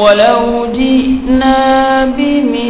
ولو جئنا بمن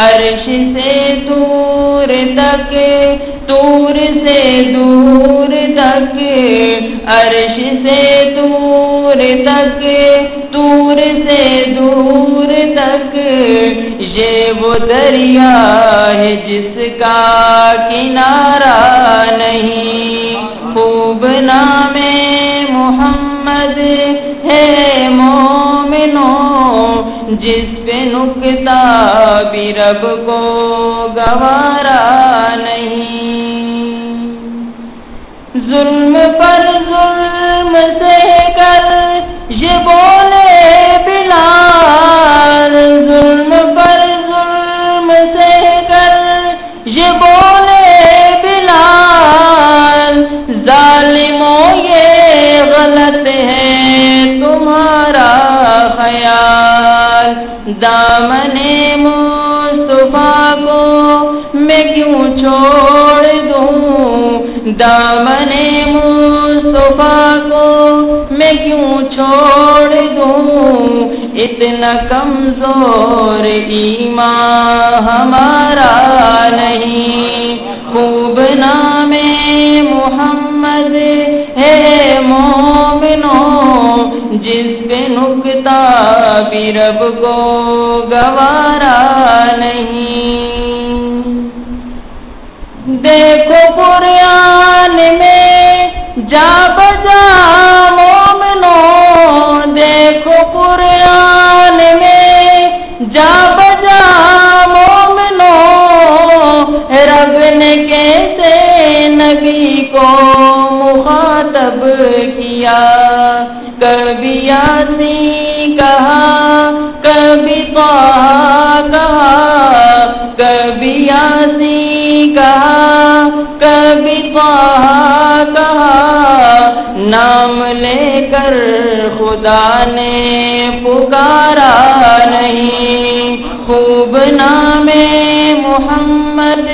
عرش سے دور تک، دور سے دور تک، عرش سے دور تک، دور سے دور تک، یہ وہ دریا ہے جس کا کنارہ نہیں۔ خوب نام محمد ہے مومنو جس نکتا بھی رب کو گوارا نہیں۔ ظلم پر ظلم سے کر یہ بول دامن مصطفیٰ کو میں کیوں چھوڑ دوں؟ دامن مصطفیٰ کو میں کیوں چھوڑ دوں؟ اتنا کمزور ایمان ہمارا نہیں، خوب نام محمد بھی رب کو گوارا نہیں۔ دیکھو قرآن میں جا بجا مومنو دیکھو قرآن میں جا بجا مومنو رب نے کیسے نبی کو مخاطب کیا کبھی یاسی کہا کبھی کہا کبھی یاسی کہا، کبھی کہا نام لے کر خدا نے پکارا نہیں۔ خوب نام محمد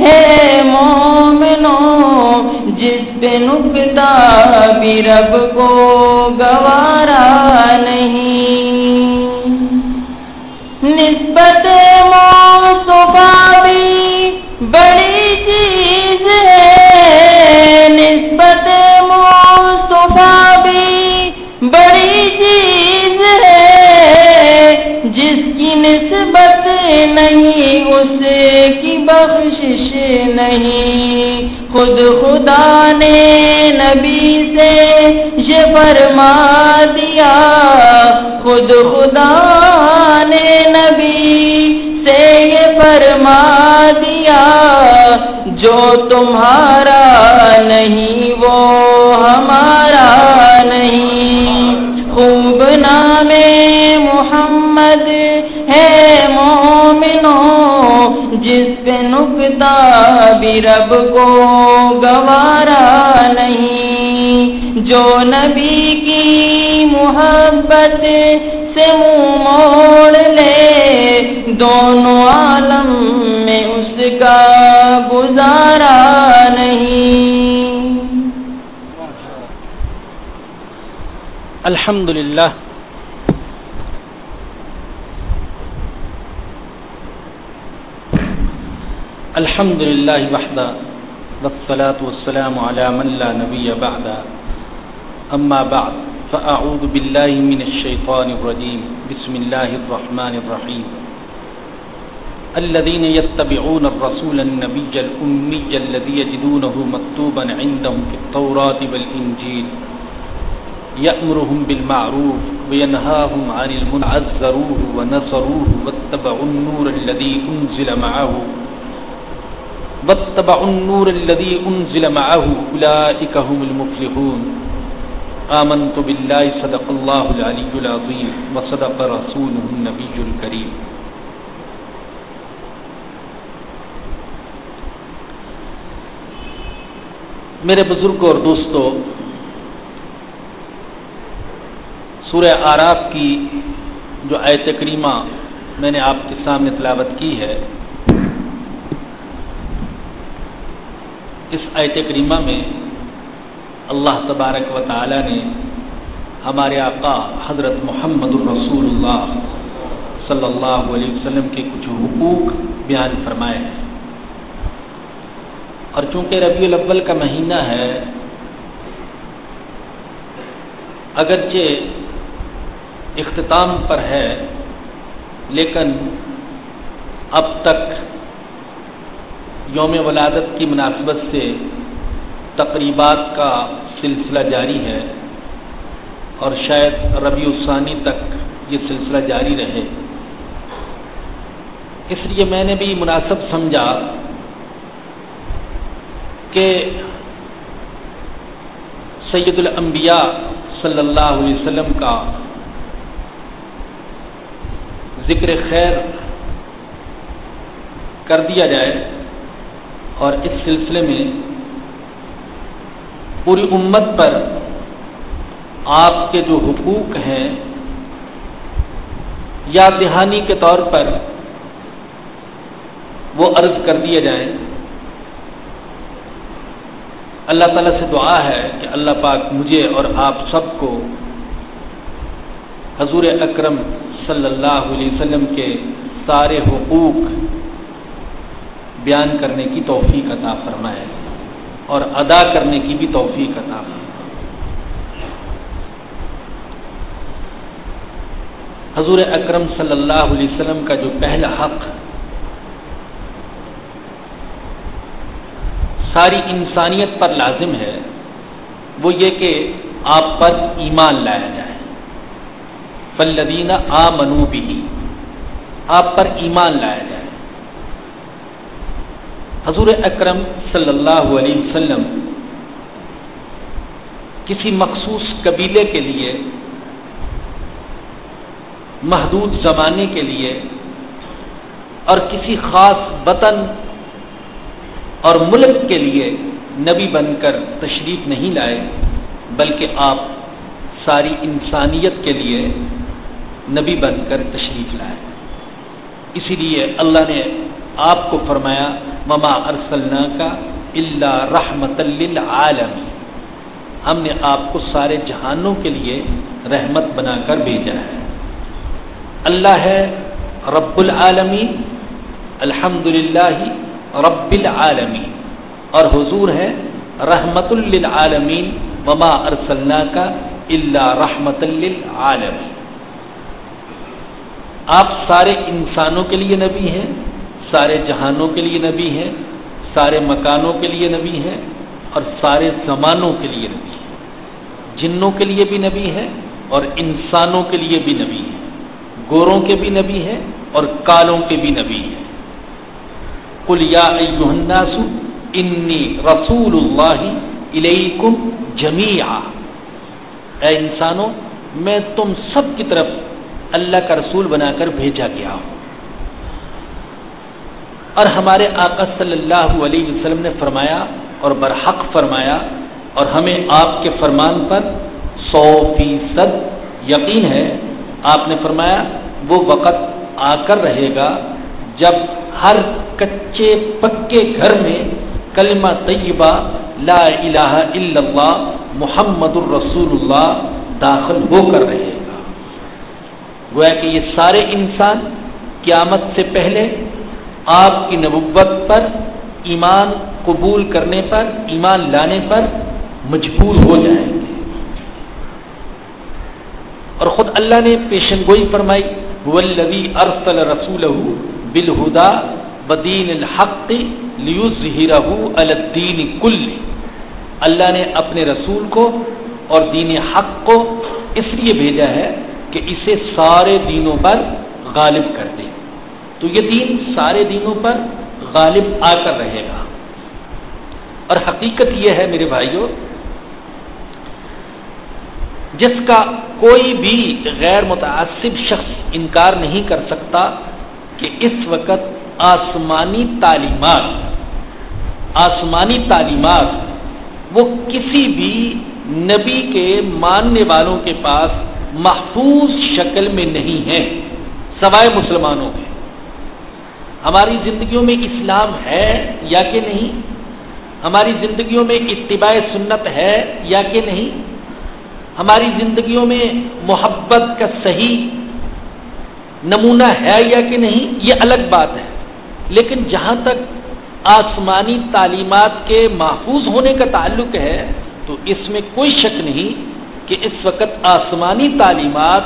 ہے مومنو جس پہ نکتا بھی رب کو نہیں اس کی بخشش نہیں۔ خود خدا نے نبی سے یہ فرما دیا۔ خود خدا نے نبی سے یہ فرما دیا۔ جو تمہارا نہیں، وہ ہمارا کبھی رب کو گوارا نہیں۔ جو نبی کی محبت سے منہ موڑ لے، دونوں عالم میں اس کا گزارا نہیں۔ الحمد للہ الحمد لله وحده والصلاة والسلام على من لا نبي بعد أما بعد فأعوذ بالله من الشيطان الرجيم. بسم الله الرحمن الرحيم. الذين يتبعون الرسول النبي الأمي الذي يجدونه مكتوبا عندهم في التوراة والإنجيل. يأمرهم بالمعروف وينهاهم عن المنعذروه ونصروه واتبعوا النور الذي أنزل معه. واتبعوا النور الذي أنزل معه أولئك هم المفلحون. آمنت بالله، صدق الله العلي العظيم، وصدق رسوله النبي الكريم. میرے بزرگ اور دوستو سورہ آراف کی جو آیت کریمہ میں نے آپ کے سامنے تلاوت کی ہے اس آیت کریمہ میں اللہ تبارک و تعالی نے ہمارے آقا حضرت محمد الرسول اللہ صلی اللہ علیہ وسلم کے کچھ حقوق بیان فرمائے ہیں۔ اور چونکہ ربیع الاول کا مہینہ ہے، اگرچہ اختتام پر ہے، لیکن اب تک یوم ولادت کی مناسبت سے تقریبات کا سلسلہ جاری ہے اور شاید ربیع الثانی تک یہ سلسلہ جاری رہے۔ اس لیے میں نے بھی مناسب سمجھا کہ سید الانبیاء صلی اللہ علیہ وسلم کا ذکر خیر کر دیا جائے۔ اور اس سلسلے میں پوری امت پر آپ کے جو حقوق ہیں، یا دہانی کے طور پر وہ عرض کر دیے جائیں۔ اللہ تعالیٰ سے دعا ہے کہ اللہ پاک مجھے اور آپ سب کو حضور اکرم صلی اللہ علیہ وسلم کے سارے حقوق بیان کرنے کی توفیق عطا فرمائے اور ادا کرنے کی بھی توفیق عطا فرمائے۔ حضور اکرم صلی اللہ علیہ وسلم کا جو پہلا حق، ساری انسانیت پر لازم ہے، وہ یہ کہ آپ پر ایمان لایا جائے۔ فلدینہ آ منو بھی آپ پر ایمان لایا جائے۔ حضور اکرم صلی اللہ علیہ وسلم کسی مخصوص قبیلے کے لیے، محدود زمانے کے لیے، اور کسی خاص وطن اور ملک کے لیے نبی بن کر تشریف نہیں لائے، بلکہ آپ ساری انسانیت کے لیے نبی بن کر تشریف لائے۔ اسی لیے اللہ نے آپ کو فرمایا مما ارسلنا کا اللہ رحمت للعالم ہم نے آپ کو سارے جہانوں کے لیے رحمت بنا کر بھیجا ہے۔ اللہ ہے رب العالمین الحمد للہ رب العالمین، اور حضور ہے رحمت للعالمین، وما ارسلنا کا اللہ رحمت للعالمین آپ سارے انسانوں کے لیے نبی ہیں سارے جہانوں کے لیے نبی ہیں، سارے مکانوں کے لیے نبی ہیں اور سارے زمانوں کے لیے نبی ہیں۔ جنوں کے لیے بھی نبی ہے اور انسانوں کے لیے بھی نبی ہے گوروں کے بھی نبی ہیں اور کالوں کے بھی نبی ہیں۔ کل یا الناس، انی رسول اللہ علیکم جمیعا۔ اے انسانوں، میں تم سب کی طرف اللہ کا رسول بنا کر بھیجا گیا ہوں۔ اور ہمارے آقا صلی اللہ علیہ وسلم نے فرمایا اور برحق فرمایا اور ہمیں آپ کے فرمان پر سو فیصد یقین ہے۔ آپ نے فرمایا، وہ وقت آ کر رہے گا جب ہر کچے پکے گھر میں کلمہ طیبہ لا الہ الا اللہ محمد الرسول اللہ داخل ہو کر رہے گا۔ گویا کہ یہ سارے انسان قیامت سے پہلے آپ کی نبوت پر ایمان قبول کرنے پر، ایمان لانے پر مجبور ہو جائیں گے۔ اور خود اللہ نے پیشن گوئی فرمائی ولوی ارسل رسول بالہدا بدین الحق لیظہرہ الدین کل۔ اللہ نے اپنے رسول کو اور دین حق کو اس لیے بھیجا ہے کہ اسے سارے دینوں پر غالب کر دے۔ تو یہ دین سارے دینوں پر غالب آ کر رہے گا۔ اور حقیقت یہ ہے میرے بھائیوں، جس کا کوئی بھی غیر متعصب شخص انکار نہیں کر سکتا کہ اس وقت آسمانی تعلیمات آسمانی تعلیمات وہ کسی بھی نبی کے ماننے والوں کے پاس محفوظ شکل میں نہیں ہے سوائے مسلمانوں میں ہماری زندگیوں میں اسلام ہے یا کہ نہیں؟ ہماری زندگیوں میں اتباع سنت ہے یا کہ نہیں؟ ہماری زندگیوں میں محبت کا صحیح نمونہ ہے یا کہ نہیں؟ یہ الگ بات ہے۔ لیکن جہاں تک آسمانی تعلیمات کے محفوظ ہونے کا تعلق ہے، تو اس میں کوئی شک نہیں کہ اس وقت آسمانی تعلیمات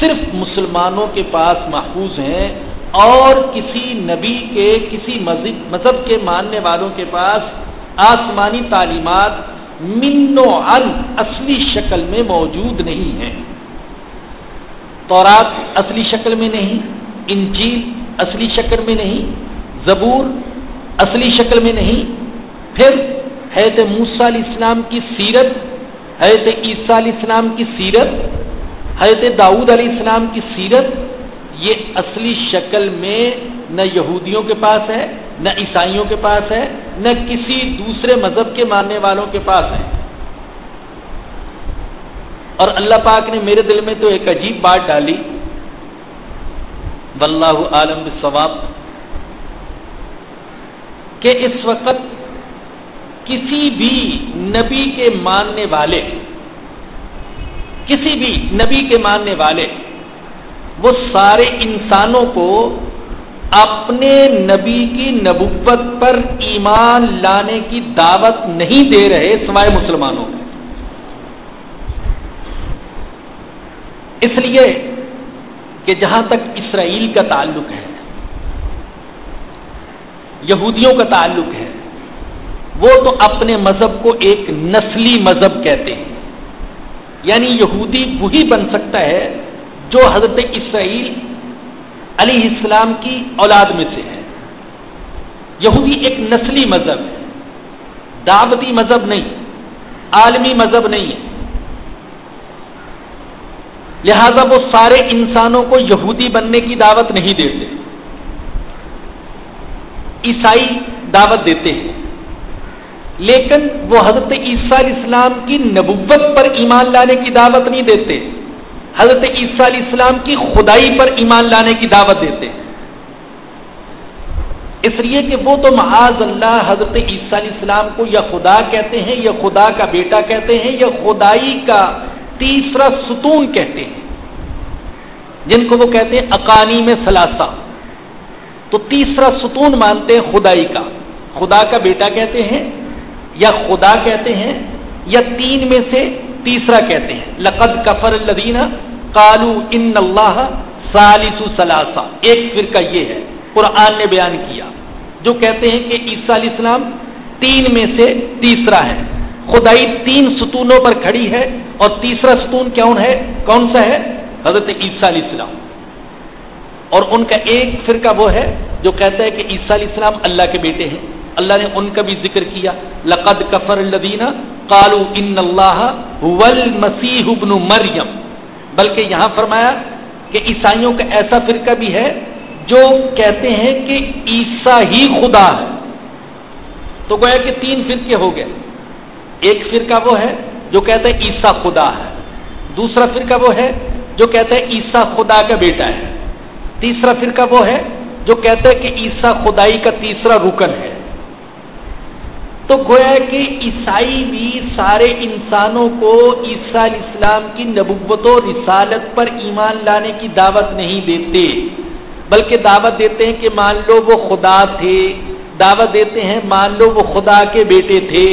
صرف مسلمانوں کے پاس محفوظ ہیں اور کسی نبی کے، کسی مذہب مذہب کے ماننے والوں کے پاس آسمانی تعلیمات من و ان اصلی شکل میں موجود نہیں ہے تورات اصلی شکل میں نہیں، انجیل اصلی شکل میں نہیں، زبور اصلی شکل میں نہیں۔ پھر حیرت موسا علیہ السلام کی سیرت حیرت عیسیٰ علیہ السلام کی سیرت حیرت داؤد علیہ السلام کی سیرت یہ اصلی شکل میں نہ یہودیوں کے پاس ہے، نہ عیسائیوں کے پاس ہے، نہ کسی دوسرے مذہب کے ماننے والوں کے پاس ہے۔ اور اللہ پاک نے میرے دل میں تو ایک عجیب بات ڈالی۔ واللہ عالم ثواب کہ اس وقت کسی بھی نبی کے ماننے والے، کسی بھی نبی کے ماننے والے وہ سارے انسانوں کو اپنے نبی کی نبوت پر ایمان لانے کی دعوت نہیں دے رہے سوائے مسلمانوں کو اس لیے کہ جہاں تک اسرائیل کا تعلق ہے، یہودیوں کا تعلق ہے، وہ تو اپنے مذہب کو ایک نسلی مذہب کہتے ہیں۔ یعنی یہودی وہی بن سکتا ہے جو حضرت اسرائیل علی اسلام کی اولاد میں سے ہے۔ یہودی ایک نسلی مذہب ہے۔ دعوتی مذہب نہیں۔ عالمی مذہب نہیں ہے۔ لہذا وہ سارے انسانوں کو یہودی بننے کی دعوت نہیں دیتے۔ عیسائی دعوت دیتے ہیں۔ لیکن وہ حضرت عیسیٰ علیہ السلام کی نبوت پر ایمان لانے کی دعوت نہیں دیتے۔ حضرت عیسیٰ علیہ السلام کی خدائی پر ایمان لانے کی دعوت دیتے ہیں۔ اس لیے کہ وہ تو معاذ اللہ حضرت عیسیٰ علیہ السلام کو یا خدا کہتے ہیں، یا خدا کا بیٹا کہتے ہیں، یا خدائی کا تیسرا ستون کہتے ہیں۔ جن کو وہ کہتے ہیں اکانی میں سلاسا تو تیسرا ستون مانتے ہیں خدائی کا۔ خدا کا بیٹا کہتے ہیں یا خدا کہتے ہیں، یا تین میں سے تیسرا کہتے ہیں، لقد کفر الدینہ کالو ان اللہ سالس سلاسا ایک فرقہ یہ ہے، قرآن نے بیان کیا، جو کہتے ہیں کہ عیسیٰ علیہ السلام تین میں سے تیسرا ہے۔ خدائی تین ستونوں پر کھڑی ہے، اور تیسرا ستون کون ہے؟ کون سا ہے؟ حضرت عیسیٰ علیہ السلام۔ اور ان کا ایک فرقہ وہ ہے، جو کہتا ہے کہ عیسیٰ علیہ السلام اللہ کے بیٹے ہیں۔ اللہ نے ان کا بھی ذکر کیا، لقد کفر الدینہ کالو ان اللہ مسیح ابن مریم۔ بلکہ یہاں فرمایا کہ عیسائیوں کا ایسا فرقہ بھی ہے جو کہتے ہیں کہ عیسا ہی خدا ہے۔ تو گویا کہ تین فرقے ہو گئے۔ ایک فرقہ وہ ہے جو کہتا ہے عیسا خدا ہے۔ دوسرا فرقہ وہ ہے جو کہتا ہے عیسا خدا کا بیٹا ہے۔ تیسرا فرقہ وہ ہے جو کہتا ہے کہ عیسا خدائی کا تیسرا رکن ہے۔ تو گویا کہ عیسائی بھی سارے انسانوں کو عیسیٰ علیہ السلام کی نبوت و رسالت پر ایمان لانے کی دعوت نہیں دیتے، بلکہ دعوت دیتے ہیں کہ مان لو وہ خدا تھے، دعوت دیتے ہیں مان لو وہ خدا کے بیٹے تھے۔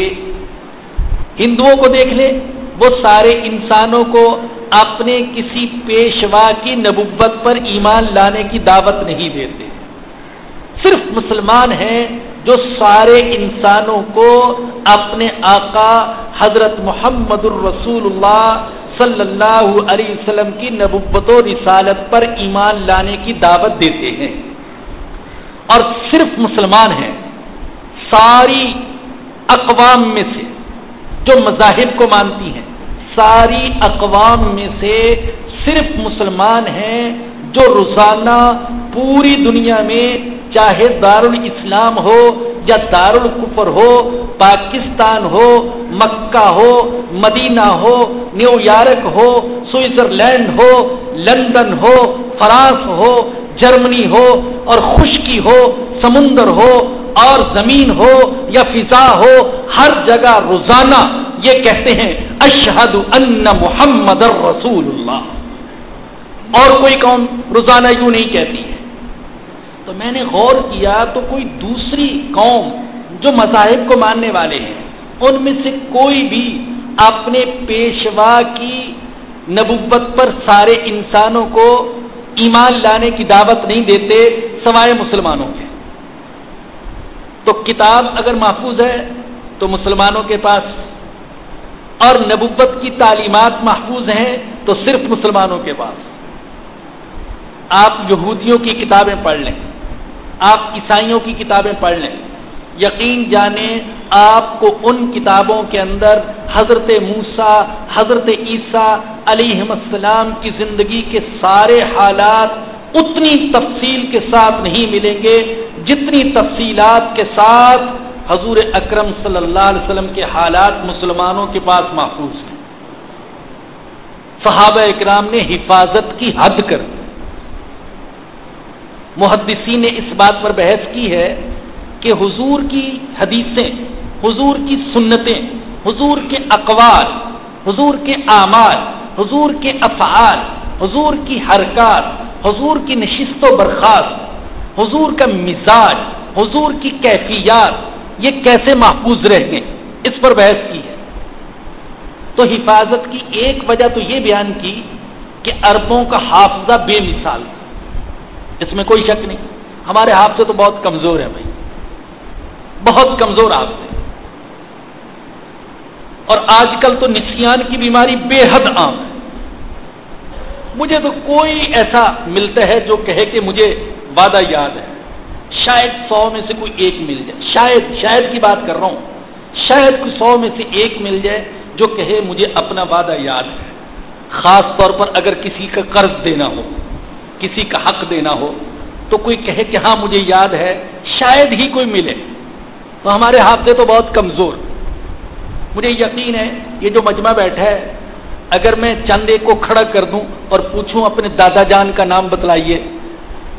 ہندوؤں کو دیکھ لیں، وہ سارے انسانوں کو اپنے کسی پیشوا کی نبوت پر ایمان لانے کی دعوت نہیں دیتے۔ صرف مسلمان ہیں جو سارے انسانوں کو اپنے آقا حضرت محمد الرسول اللہ صلی اللہ علیہ وسلم کی نبوت و رسالت پر ایمان لانے کی دعوت دیتے ہیں۔ اور صرف مسلمان ہیں۔ ساری اقوام میں سے جو مذاہب کو مانتی ہیں، ساری اقوام میں سے صرف مسلمان ہیں جو روزانہ پوری دنیا میں چاہے دارالاسلام ہو یا دارالقفر ہو، پاکستان ہو، مکہ ہو، مدینہ ہو، نیو یارک ہو، سوئٹزرلینڈ ہو، لندن ہو، فرانس ہو، جرمنی ہو، اور خشکی ہو، سمندر ہو، اور زمین ہو یا فضا ہو، ہر جگہ روزانہ یہ کہتے ہیں، اشہد ان محمد رسول اللہ۔ اور کوئی قوم روزانہ یوں نہیں کہتی۔ ہے تو میں نے غور کیا تو کوئی دوسری قوم جو مذاہب کو ماننے والے ہیں، ان میں سے کوئی بھی اپنے پیشوا کی نبوت پر سارے انسانوں کو ایمان لانے کی دعوت نہیں دیتے سوائے مسلمانوں کے۔ تو کتاب اگر محفوظ ہے تو مسلمانوں کے پاس اور نبوت کی تعلیمات محفوظ ہیں تو صرف مسلمانوں کے پاس۔ آپ یہودیوں کی کتابیں پڑھ لیں۔ آپ عیسائیوں کی کتابیں پڑھ لیں۔ یقین جانیں آپ کو ان کتابوں کے اندر حضرت موسا حضرت عیسیٰ علیہ السلام کی زندگی کے سارے حالات اتنی تفصیل کے ساتھ نہیں ملیں گے جتنی تفصیلات کے ساتھ حضور اکرم صلی اللہ علیہ وسلم کے حالات مسلمانوں کے پاس محفوظ ہیں۔ صحابہ اکرام نے حفاظت کی حد کر دی۔ محدثین نے اس بات پر بحث کی ہے کہ حضور کی حدیثیں، حضور کی سنتیں، حضور کے اقوال، حضور کے اعمال، حضور کے افعال، حضور کی حرکات، حضور کی نشست و برخاست، حضور کا مزاج، حضور کی کیفیات، یہ کیسے محفوظ رہ گئے اس پر بحث کی ہے۔ تو حفاظت کی ایک وجہ تو یہ بیان کی کہ اربوں کا حافظہ بے مثال اس میں کوئی شک نہیں۔ ہمارے حافظے تو بہت کمزور ہے بھائی۔ بہت کمزور حافظے اور آج کل تو نسیان کی بیماری بے حد عام ہے۔ مجھے تو کوئی ایسا ملتا ہے جو کہے کہ مجھے وعدہ یاد ہے۔ شاید سو میں سے کوئی ایک مل جائے۔ شاید شاید کی بات کر رہا ہوں۔ شاید کوئی سو میں سے ایک مل جائے جو کہے مجھے اپنا وعدہ یاد ہے۔ خاص طور پر اگر کسی کا قرض دینا ہو۔ کسی کا حق دینا ہو تو کوئی کہے کہ ہاں مجھے یاد ہے، شاید ہی کوئی ملے۔ تو ہمارے ہاتھ سے تو بہت کمزور۔ مجھے یقین ہے، یہ جو مجمع بیٹھا ہے، اگر میں چند ایک کو کھڑا کر دوں اور پوچھوں اپنے دادا جان کا نام بتلائیے،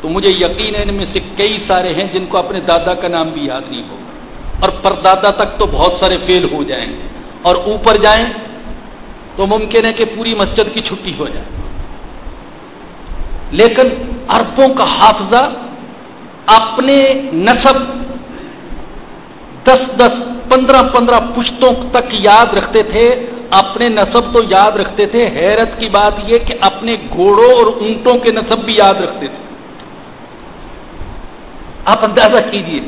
تو مجھے یقین ہے ان میں سے کئی سارے ہیں جن کو اپنے دادا کا نام بھی یاد نہیں ہوگا۔ اور پردادا تک تو بہت سارے فیل ہو جائیں گے۔ اور اوپر جائیں تو ممکن ہے کہ پوری مسجد کی چھٹی ہو جائے۔ لیکن اربوں کا حافظہ اپنے نصب دس دس پندرہ پندرہ پشتوں تک یاد رکھتے تھے، اپنے نصب تو یاد رکھتے تھے۔ حیرت کی بات یہ کہ اپنے گھوڑوں اور اونٹوں کے نصب بھی یاد رکھتے تھے۔ آپ اندازہ کیجیے،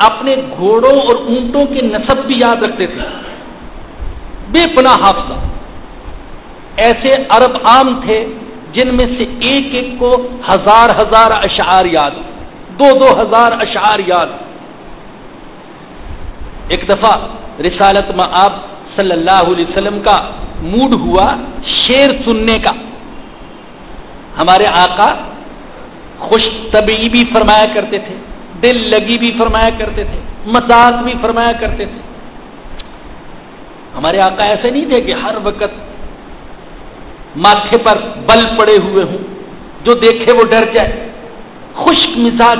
اپنے گھوڑوں اور اونٹوں کے نصب بھی یاد رکھتے تھے۔ بے پناہ حافظہ۔ ایسے عرب عام تھے جن میں سے ایک ایک کو ہزار ہزار اشعار یاد دو دو ہزار اشعار یاد ایک دفعہ رسالت میں آپ صلی اللہ علیہ وسلم کا موڈ ہوا شیر سننے کا۔ ہمارے آقا خوش طبی بھی فرمایا کرتے تھے، دل لگی بھی فرمایا کرتے تھے مزاق بھی فرمایا کرتے تھے۔ ہمارے آقا ایسے نہیں تھے کہ ہر وقت ماتھے پر بل پڑے ہوئے ہوں۔ جو دیکھے وہ ڈر جائے۔ خشک مزاج۔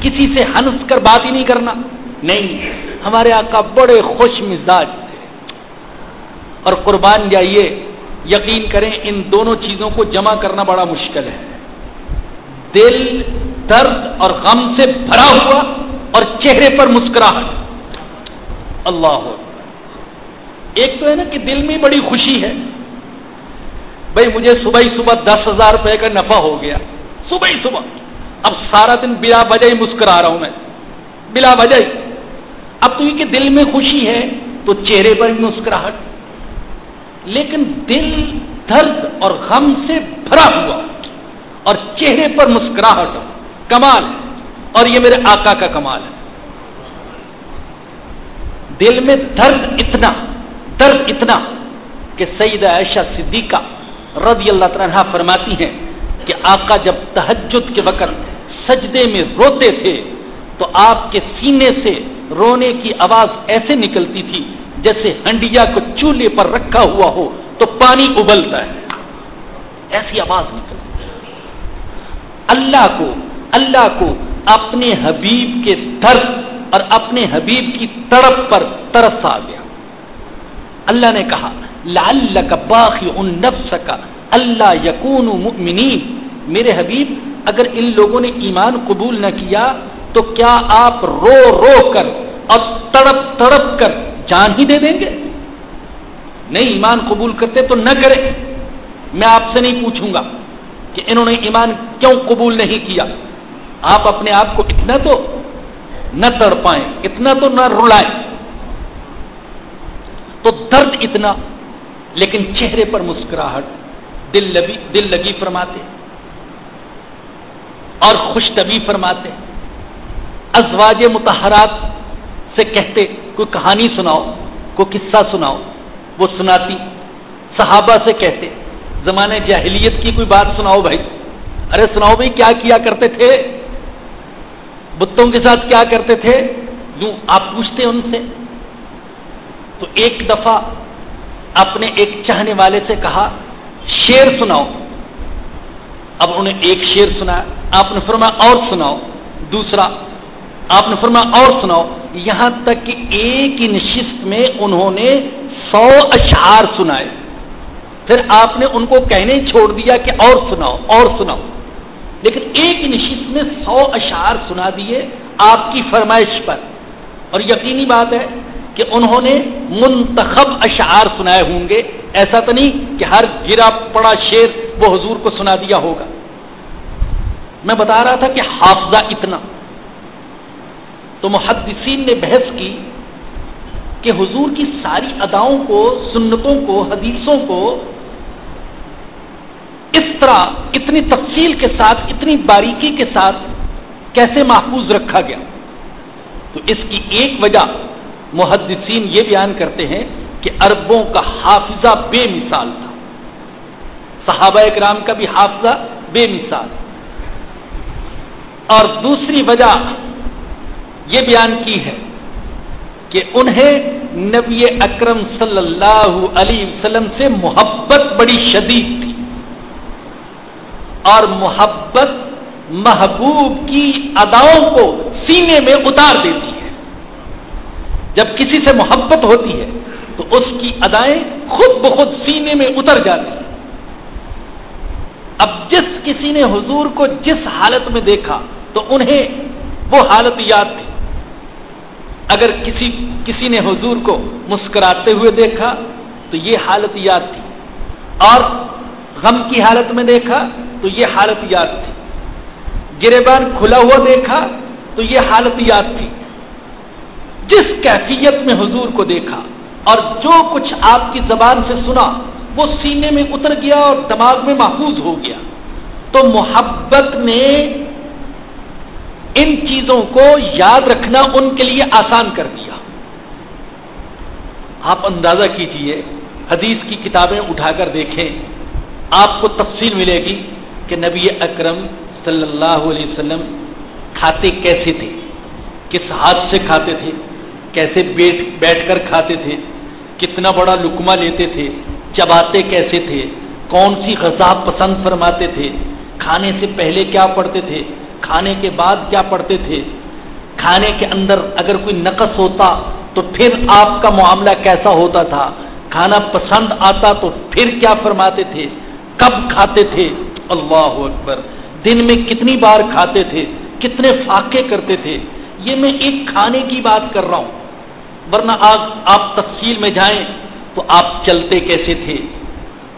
کسی سے ہنس کر بات ہی نہیں کرنا۔ نہیں، ہمارے آقا بڑے خوش مزاج تھے۔ اور قربان جائیے، یقین کریں ان دونوں چیزوں کو جمع کرنا بڑا مشکل ہے۔ دل، درد اور غم سے بھرا ہوا اور چہرے پر مسکراہٹ۔ اللہ ایک تو ہے نا کہ دل میں بڑی خوشی ہے۔ بھائی مجھے صبح ہی صبح دس ہزار روپے کا نفع ہو گیا۔ صبح ہی صبح۔ اب سارا دن بلا وجہ ہی مسکرا رہا ہوں میں۔ بلا وجہ ہی۔ اب تو یہ کہ دل میں خوشی ہے تو چہرے پر بھی مسکراہٹ۔ لیکن دل درد اور غم سے بھرا ہوا اور چہرے پر مسکراہٹ۔ کمال اور یہ میرے آقا کا کمال ہے۔ دل میں درد اتنا درد اتنا کہ سعید عائشہ صدیقہ رضی اللہ تعالیٰ فرماتی ہیں کہ آقا جب تہجد کے وقت سجدے میں روتے تھے تو آپ کے سینے سے رونے کی آواز ایسے نکلتی تھی جیسے ہنڈیا کو چولہے پر رکھا ہوا ہو تو پانی ابلتا ہے۔ ایسی آواز نکلتی اللہ کو اللہ کو اپنے حبیب کے درد اور اپنے حبیب کی تڑپ پر ترس آ گیا۔ اللہ نے کہا لال باقی ان اللہ یقون مؤمنین۔ میرے حبیب، اگر ان لوگوں نے ایمان قبول نہ کیا، تو کیا آپ رو رو کر اور تڑپ تڑپ کر جان ہی دے دیں گے؟ نہیں ایمان قبول کرتے تو نہ کریں۔ میں آپ سے نہیں پوچھوں گا کہ انہوں نے ایمان کیوں قبول نہیں کیا۔ آپ اپنے آپ کو اتنا تو نہ تڑپائیں، اتنا تو نہ رلائیں۔ تو درد اتنا لیکن چہرے پر مسکراہٹ، دل لبی دل لگی فرماتے اور خوش طبی فرماتے ازواج متحرات سے کہتے، کوئی کہانی سناؤ، کوئی قصہ سناؤ۔ وہ سناتی، صحابہ سے کہتے زمانے جاہلیت کی کوئی بات سناؤ بھائی۔ ارے سناؤ بھائی، کیا کیا کرتے تھے؟ بتوں کے ساتھ کیا کرتے تھے؟ یوں آپ پوچھتے ان سے۔ تو ایک دفعہ اپنے ایک چاہنے والے سے کہا، شیر سناؤ۔ اب انہیں ایک شیر سنا، آپ نے فرمایا اور سناؤ۔ دوسرا، آپ نے فرمایا اور سناؤ۔ یہاں تک کہ ایک ہی نشست میں انہوں نے سو اشعار سنائے۔ پھر آپ نے ان کو کہنے چھوڑ دیا کہ اور سناؤ اور سناؤ۔ لیکن ایک نشست میں سو اشعار سنا دیے آپ کی فرمائش پر۔ اور یقینی بات ہے کہ انہوں نے منتخب اشعار سنائے ہوں گے۔ ایسا تو نہیں کہ ہر گرا پڑا شیر وہ حضور کو سنا دیا ہوگا۔ میں بتا رہا تھا کہ حافظہ اتنا۔ تو محدثین نے بحث کی کہ حضور کی ساری اداؤں کو، سنتوں کو، حدیثوں کو اس طرح، اتنی تفصیل کے ساتھ، اتنی باریکی کے ساتھ کیسے محفوظ رکھا گیا؟ تو اس کی ایک وجہ محدثین یہ بیان کرتے ہیں کہ عربوں کا حافظہ بے مثال تھا۔ صحابہ اکرام کا بھی حافظہ بے مثال۔ اور دوسری وجہ یہ بیان کی ہے کہ انہیں نبی اکرم صلی اللہ علیہ وسلم سے محبت بڑی شدید تھی۔ اور محبت محبوب کی اداؤں کو سینے میں اتار دیتی۔ جب کسی سے محبت ہوتی ہے تو اس کی ادائیں خود بخود سینے میں اتر جاتی ہیں۔ اب جس کسی نے حضور کو جس حالت میں دیکھا تو انہیں وہ حالت یاد تھی اگر کسی کسی نے حضور کو مسکراتے ہوئے دیکھا تو یہ حالت یاد تھی۔ اور غم کی حالت میں دیکھا تو یہ حالت یاد تھی۔ گرے کھلا ہوا دیکھا تو یہ حالت یاد تھی۔ جس کیفیت میں حضور کو دیکھا اور جو کچھ آپ کی زبان سے سنا، وہ سینے میں اتر گیا اور دماغ میں محفوظ ہو گیا۔ تو محبت نے ان چیزوں کو یاد رکھنا ان کے لیے آسان کر دیا۔ آپ اندازہ کیجیے، حدیث کی کتابیں اٹھا کر دیکھیں، آپ کو تفصیل ملے گی کہ نبی اکرم صلی اللہ علیہ وسلم کھاتے کیسے تھے، کس ہاتھ سے کھاتے تھے کیسے بیٹھ بیٹھ کر کھاتے تھے، کتنا بڑا لکما لیتے تھے، چباتے کیسے تھے، کون سی غذا پسند فرماتے تھے، کھانے سے پہلے کیا پڑھتے تھے، کھانے کے بعد کیا پڑھتے تھے۔ کھانے کے اندر اگر کوئی نقص ہوتا تو پھر آپ کا معاملہ کیسا ہوتا تھا؟ کھانا پسند آتا تو پھر کیا فرماتے تھے؟ کب کھاتے تھے؟ اللہ اکبر۔ دن میں کتنی بار کھاتے تھے، کتنے فاقے کرتے تھے۔ یہ میں ایک کھانے کی بات کر رہا ہوں۔ ورنہ آج آپ تفصیل میں جائیں تو آپ چلتے کیسے تھے؟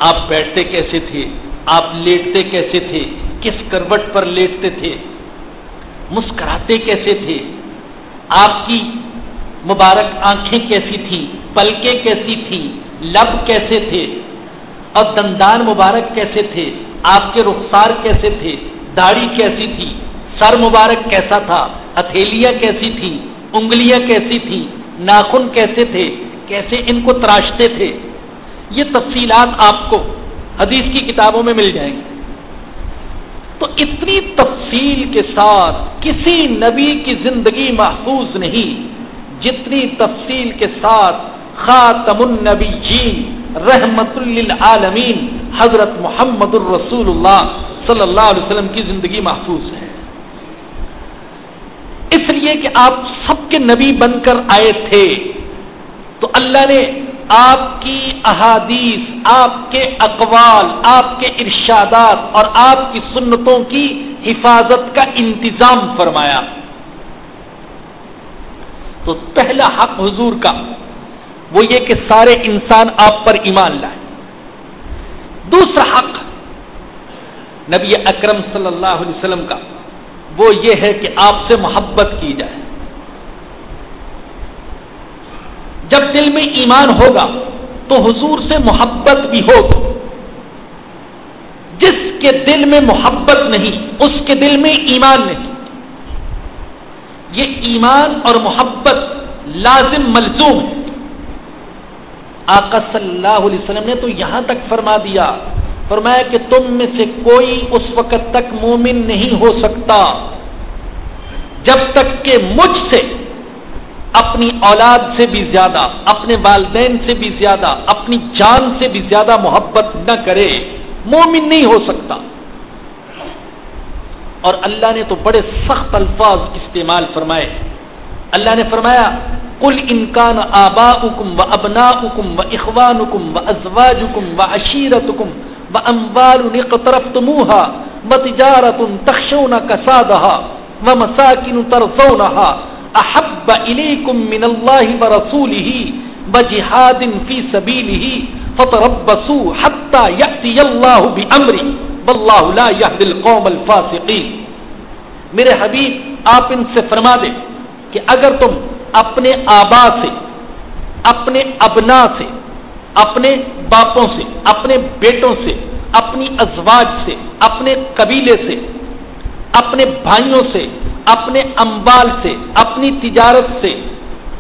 آپ بیٹھتے کیسے تھے؟ آپ لیٹتے کیسے تھے؟ کس کروٹ پر لیٹتے تھے؟ مسکراتے کیسے تھے؟ آپ کی مبارک آنکھیں کیسی تھیں پلکیں کیسی تھیں لب کیسے تھے؟ اور دندان مبارک کیسے تھے؟ آپ کے رخسار کیسے تھے؟ داڑھی کیسی تھی؟ سر مبارک کیسا تھا؟ ہتھیلیاں کیسی تھی انگلیاں کیسی تھی ناخن کیسے تھے، کیسے ان کو تراشتے تھے، یہ تفصیلات آپ کو حدیث کی کتابوں میں مل جائیں گی تو اتنی تفصیل کے ساتھ کسی نبی کی زندگی محفوظ نہیں، جتنی تفصیل کے ساتھ خاتم النبی جین رحمت للعالمین حضرت محمد الرسول اللہ صلی اللہ علیہ وسلم کی زندگی محفوظ ہے۔ اس لیے کہ آپ سب کے نبی بن کر آئے تھے۔ تو اللہ نے آپ کی احادیث، آپ کے اقوال، آپ کے ارشادات اور آپ کی سنتوں کی حفاظت کا انتظام فرمایا۔ تو پہلا حق حضور کا، وہ یہ کہ سارے انسان آپ پر ایمان لائے دوسرا حق نبی اکرم صلی اللہ علیہ وسلم کا، وہ یہ ہے کہ آپ سے محبت کی جائے۔ جب دل میں ایمان ہوگا تو حضور سے محبت بھی ہوگی۔ جس کے دل میں محبت نہیں، اس کے دل میں ایمان نہیں۔ یہ ایمان اور محبت لازم ملزوم ہے۔ آقا صلی اللہ علیہ وسلم نے تو یہاں تک فرما دیا، فرمایا کہ تم میں سے کوئی اس وقت تک مومن نہیں ہو سکتا۔ جب تک کہ مجھ سے اپنی اولاد سے بھی زیادہ، اپنے والدین سے بھی زیادہ، اپنی جان سے بھی زیادہ محبت نہ کرے، مومن نہیں ہو سکتا۔ اور اللہ نے تو بڑے سخت الفاظ استعمال فرمائے۔ اللہ نے فرمایا کل انکان آبا حکم و ابنا حکم و اخوان حکم و ازواج حکم و عشیرت حکم و امبال طرف تموہا و تجارت تخشون کسادہا و مساکن ترسونہا احب الیکم من اللہ و رسولہ و فی سبیلہ فتربصوا حتی یأتی اللہ بامری واللہ لا یهد القوم الفاسقین میرے حبیب، آپ ان سے فرما دیں کہ اگر تم اپنے آبا سے، اپنے ابنا سے، اپنے باپوں سے، اپنے بیٹوں سے، اپنی ازواج سے، اپنے قبیلے سے اپنے بھائیوں سے، اپنے امبال سے، اپنی تجارت سے،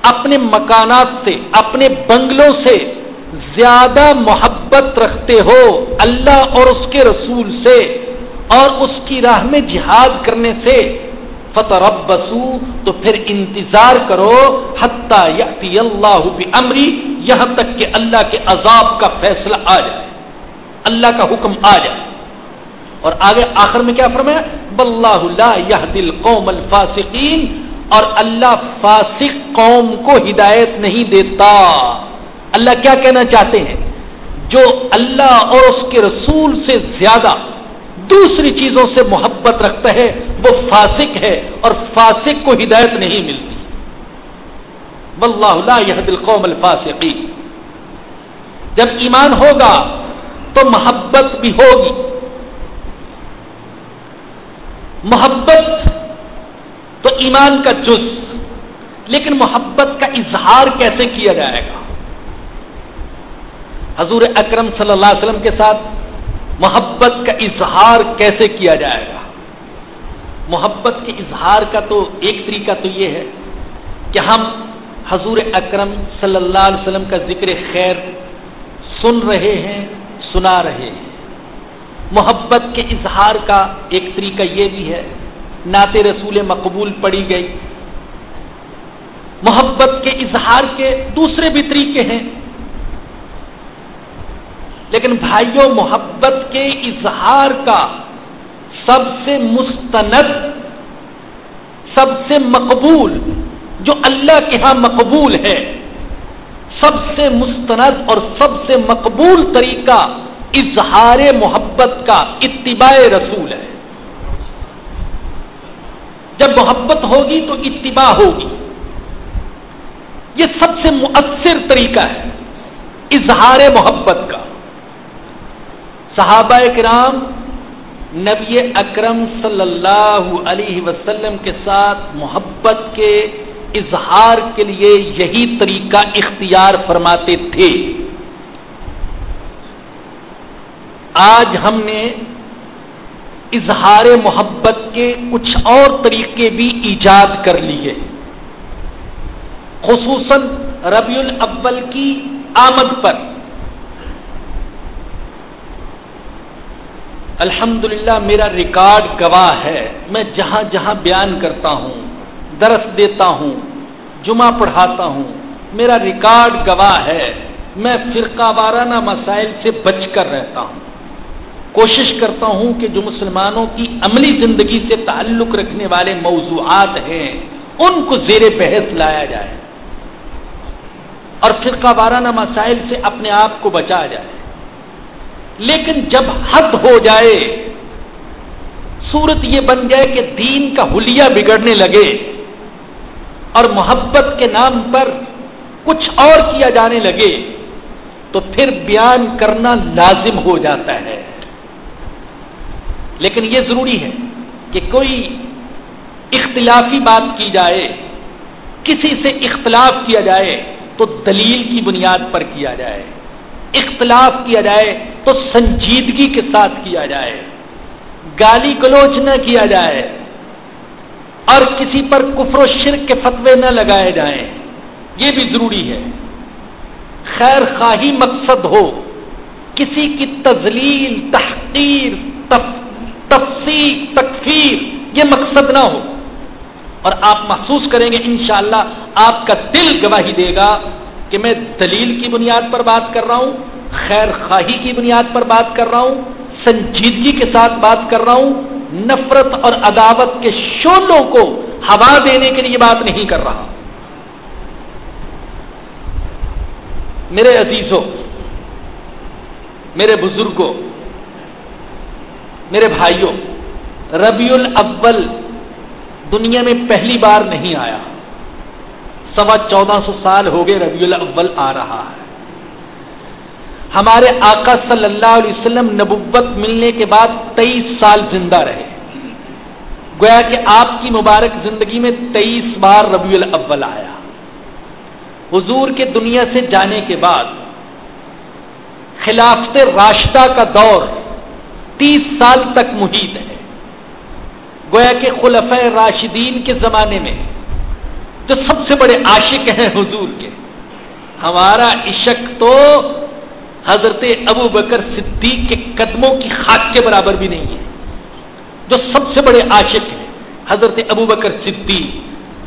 اپنے مکانات سے، اپنے بنگلوں سے زیادہ محبت رکھتے ہو اللہ اور اس کے رسول سے اور اس کی راہ میں جہاد کرنے سے۔ فتح تو پھر انتظار کرو۔ حتیٰ یاتی اللہ امری یہاں تک کہ اللہ کے عذاب کا فیصلہ آ جائے۔ اللہ کا حکم آ جائے۔ اور آگے آخر میں کیا فرمایا؟ بلّہ لا دل قوم الفاسقین، اور اللہ فاسق قوم کو ہدایت نہیں دیتا۔ اللہ کیا کہنا چاہتے ہیں؟ جو اللہ اور اس کے رسول سے زیادہ دوسری چیزوں سے محبت رکھتا ہے، وہ فاسق ہے اور فاسق کو ہدایت نہیں ملتی۔ واللہ لا يهد القوم الفاسقی جب ایمان ہوگا تو محبت بھی ہوگی۔ محبت تو ایمان کا جز، لیکن محبت کا اظہار کیسے کیا جائے گا؟ حضور اکرم صلی اللہ علیہ وسلم کے ساتھ محبت کا اظہار کیسے کیا جائے گا؟ محبت کے اظہار کا تو ایک طریقہ تو یہ ہے کہ ہم حضور اکرم صلی اللہ علیہ وسلم کا ذکر خیر سن رہے ہیں، سنا رہے ہیں۔ محبت کے اظہار کا ایک طریقہ یہ بھی ہے، نعت رسول مقبول پڑی گئی۔ محبت کے اظہار کے دوسرے بھی طریقے ہیں۔ لیکن بھائیوں محبت کے اظہار کا سب سے مستند، سب سے مقبول، جو اللہ کے ہاں مقبول ہے، سب سے مستند اور سب سے مقبول طریقہ اظہار محبت کا اتباع رسول ہے۔ جب محبت ہوگی تو اتباع ہوگی۔ یہ سب سے مؤثر طریقہ ہے اظہار محبت کا۔ صحابہ کرام نبی اکرم صلی اللہ علیہ وسلم کے ساتھ محبت کے اظہار کے لیے یہی طریقہ اختیار فرماتے تھے۔ آج ہم نے اظہار محبت کے کچھ اور طریقے بھی ایجاد کر لیے۔ خصوصاً ربیع الاول کی آمد پر۔ الحمدللہ میرا ریکارڈ گواہ ہے۔ میں جہاں جہاں بیان کرتا ہوں، درس دیتا ہوں، جمعہ پڑھاتا ہوں، میرا ریکارڈ گواہ ہے۔ میں فرقہ وارانہ مسائل سے بچ کر رہتا ہوں۔ کوشش کرتا ہوں کہ جو مسلمانوں کی عملی زندگی سے تعلق رکھنے والے موضوعات ہیں، ان کو زیر بحث لایا جائے۔ اور فرقہ وارانہ مسائل سے اپنے آپ کو بچا جائے۔ لیکن جب حد ہو جائے، صورت یہ بن جائے کہ دین کا حلیہ بگڑنے لگے اور محبت کے نام پر کچھ اور کیا جانے لگے، تو پھر بیان کرنا لازم ہو جاتا ہے۔ لیکن یہ ضروری ہے کہ کوئی اختلافی بات کی جائے، کسی سے اختلاف کیا جائے تو دلیل کی بنیاد پر کیا جائے، اختلاف کیا جائے تو سنجیدگی کے ساتھ کیا جائے، گالی گلوچ نہ کیا جائے اور کسی پر کفر و شرک کے فتوے نہ لگائے جائیں، یہ بھی ضروری ہے۔ خیر خواہی مقصد ہو، کسی کی تزلیل تحقیر تکفیر، یہ مقصد نہ ہو۔ اور آپ محسوس کریں گے انشاءاللہ آپ کا دل گواہی دے گا کہ میں دلیل کی بنیاد پر بات کر رہا ہوں، خیر خواہی کی بنیاد پر بات کر رہا ہوں، سنجیدگی کے ساتھ بات کر رہا ہوں، نفرت اور عداوت کے شولوں کو ہوا دینے کے لیے بات نہیں کر رہا۔ میرے عزیزوں، میرے بزرگوں، میرے بھائیوں ربیع الاول دنیا میں پہلی بار نہیں آیا۔ سوا چودہ سو سال ہو گئے ربیع الاول آ رہا ہے۔ ہمارے آقا صلی اللہ علیہ وسلم نبوت ملنے کے بعد تیئیس سال زندہ رہے۔ گویا کہ آپ کی مبارک زندگی میں تیئیس بار ربیع الاول آیا۔ حضور کے دنیا سے جانے کے بعد خلافت راشدہ کا دور تیس سال تک محیط گویا کہ خلف راشدین کے زمانے میں جو سب سے بڑے عاشق ہیں حضور کے، ہمارا عشق تو حضرت ابو بکر صدیق کے قدموں کی خاک کے برابر بھی نہیں ہے۔ جو سب سے بڑے عاشق ہیں، حضرت ابو بکر صدیق،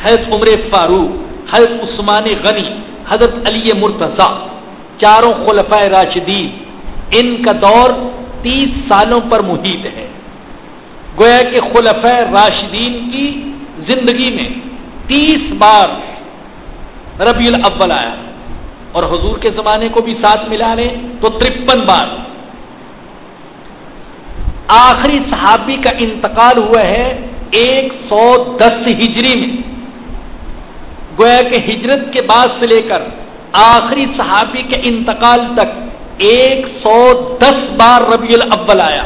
حضرت عمر فاروق، حضرت عثمان غنی، حضرت علی مرتضی، چاروں خلفۂ راشدین، ان کا دور تیس سالوں پر محیط ہے۔ گویا کہ خلفۂ راشدین کی زندگی میں تیس بار ربیع الاول آیا اور حضور کے زمانے کو بھی ساتھ ملا لیں تو ترپن بار آخری صحابی کا انتقال ہوا ہے ایک سو دس ہجری میں گویا کہ ہجرت کے بعد سے لے کر آخری صحابی کے انتقال تک ایک سو دس بار ربیع الاول آیا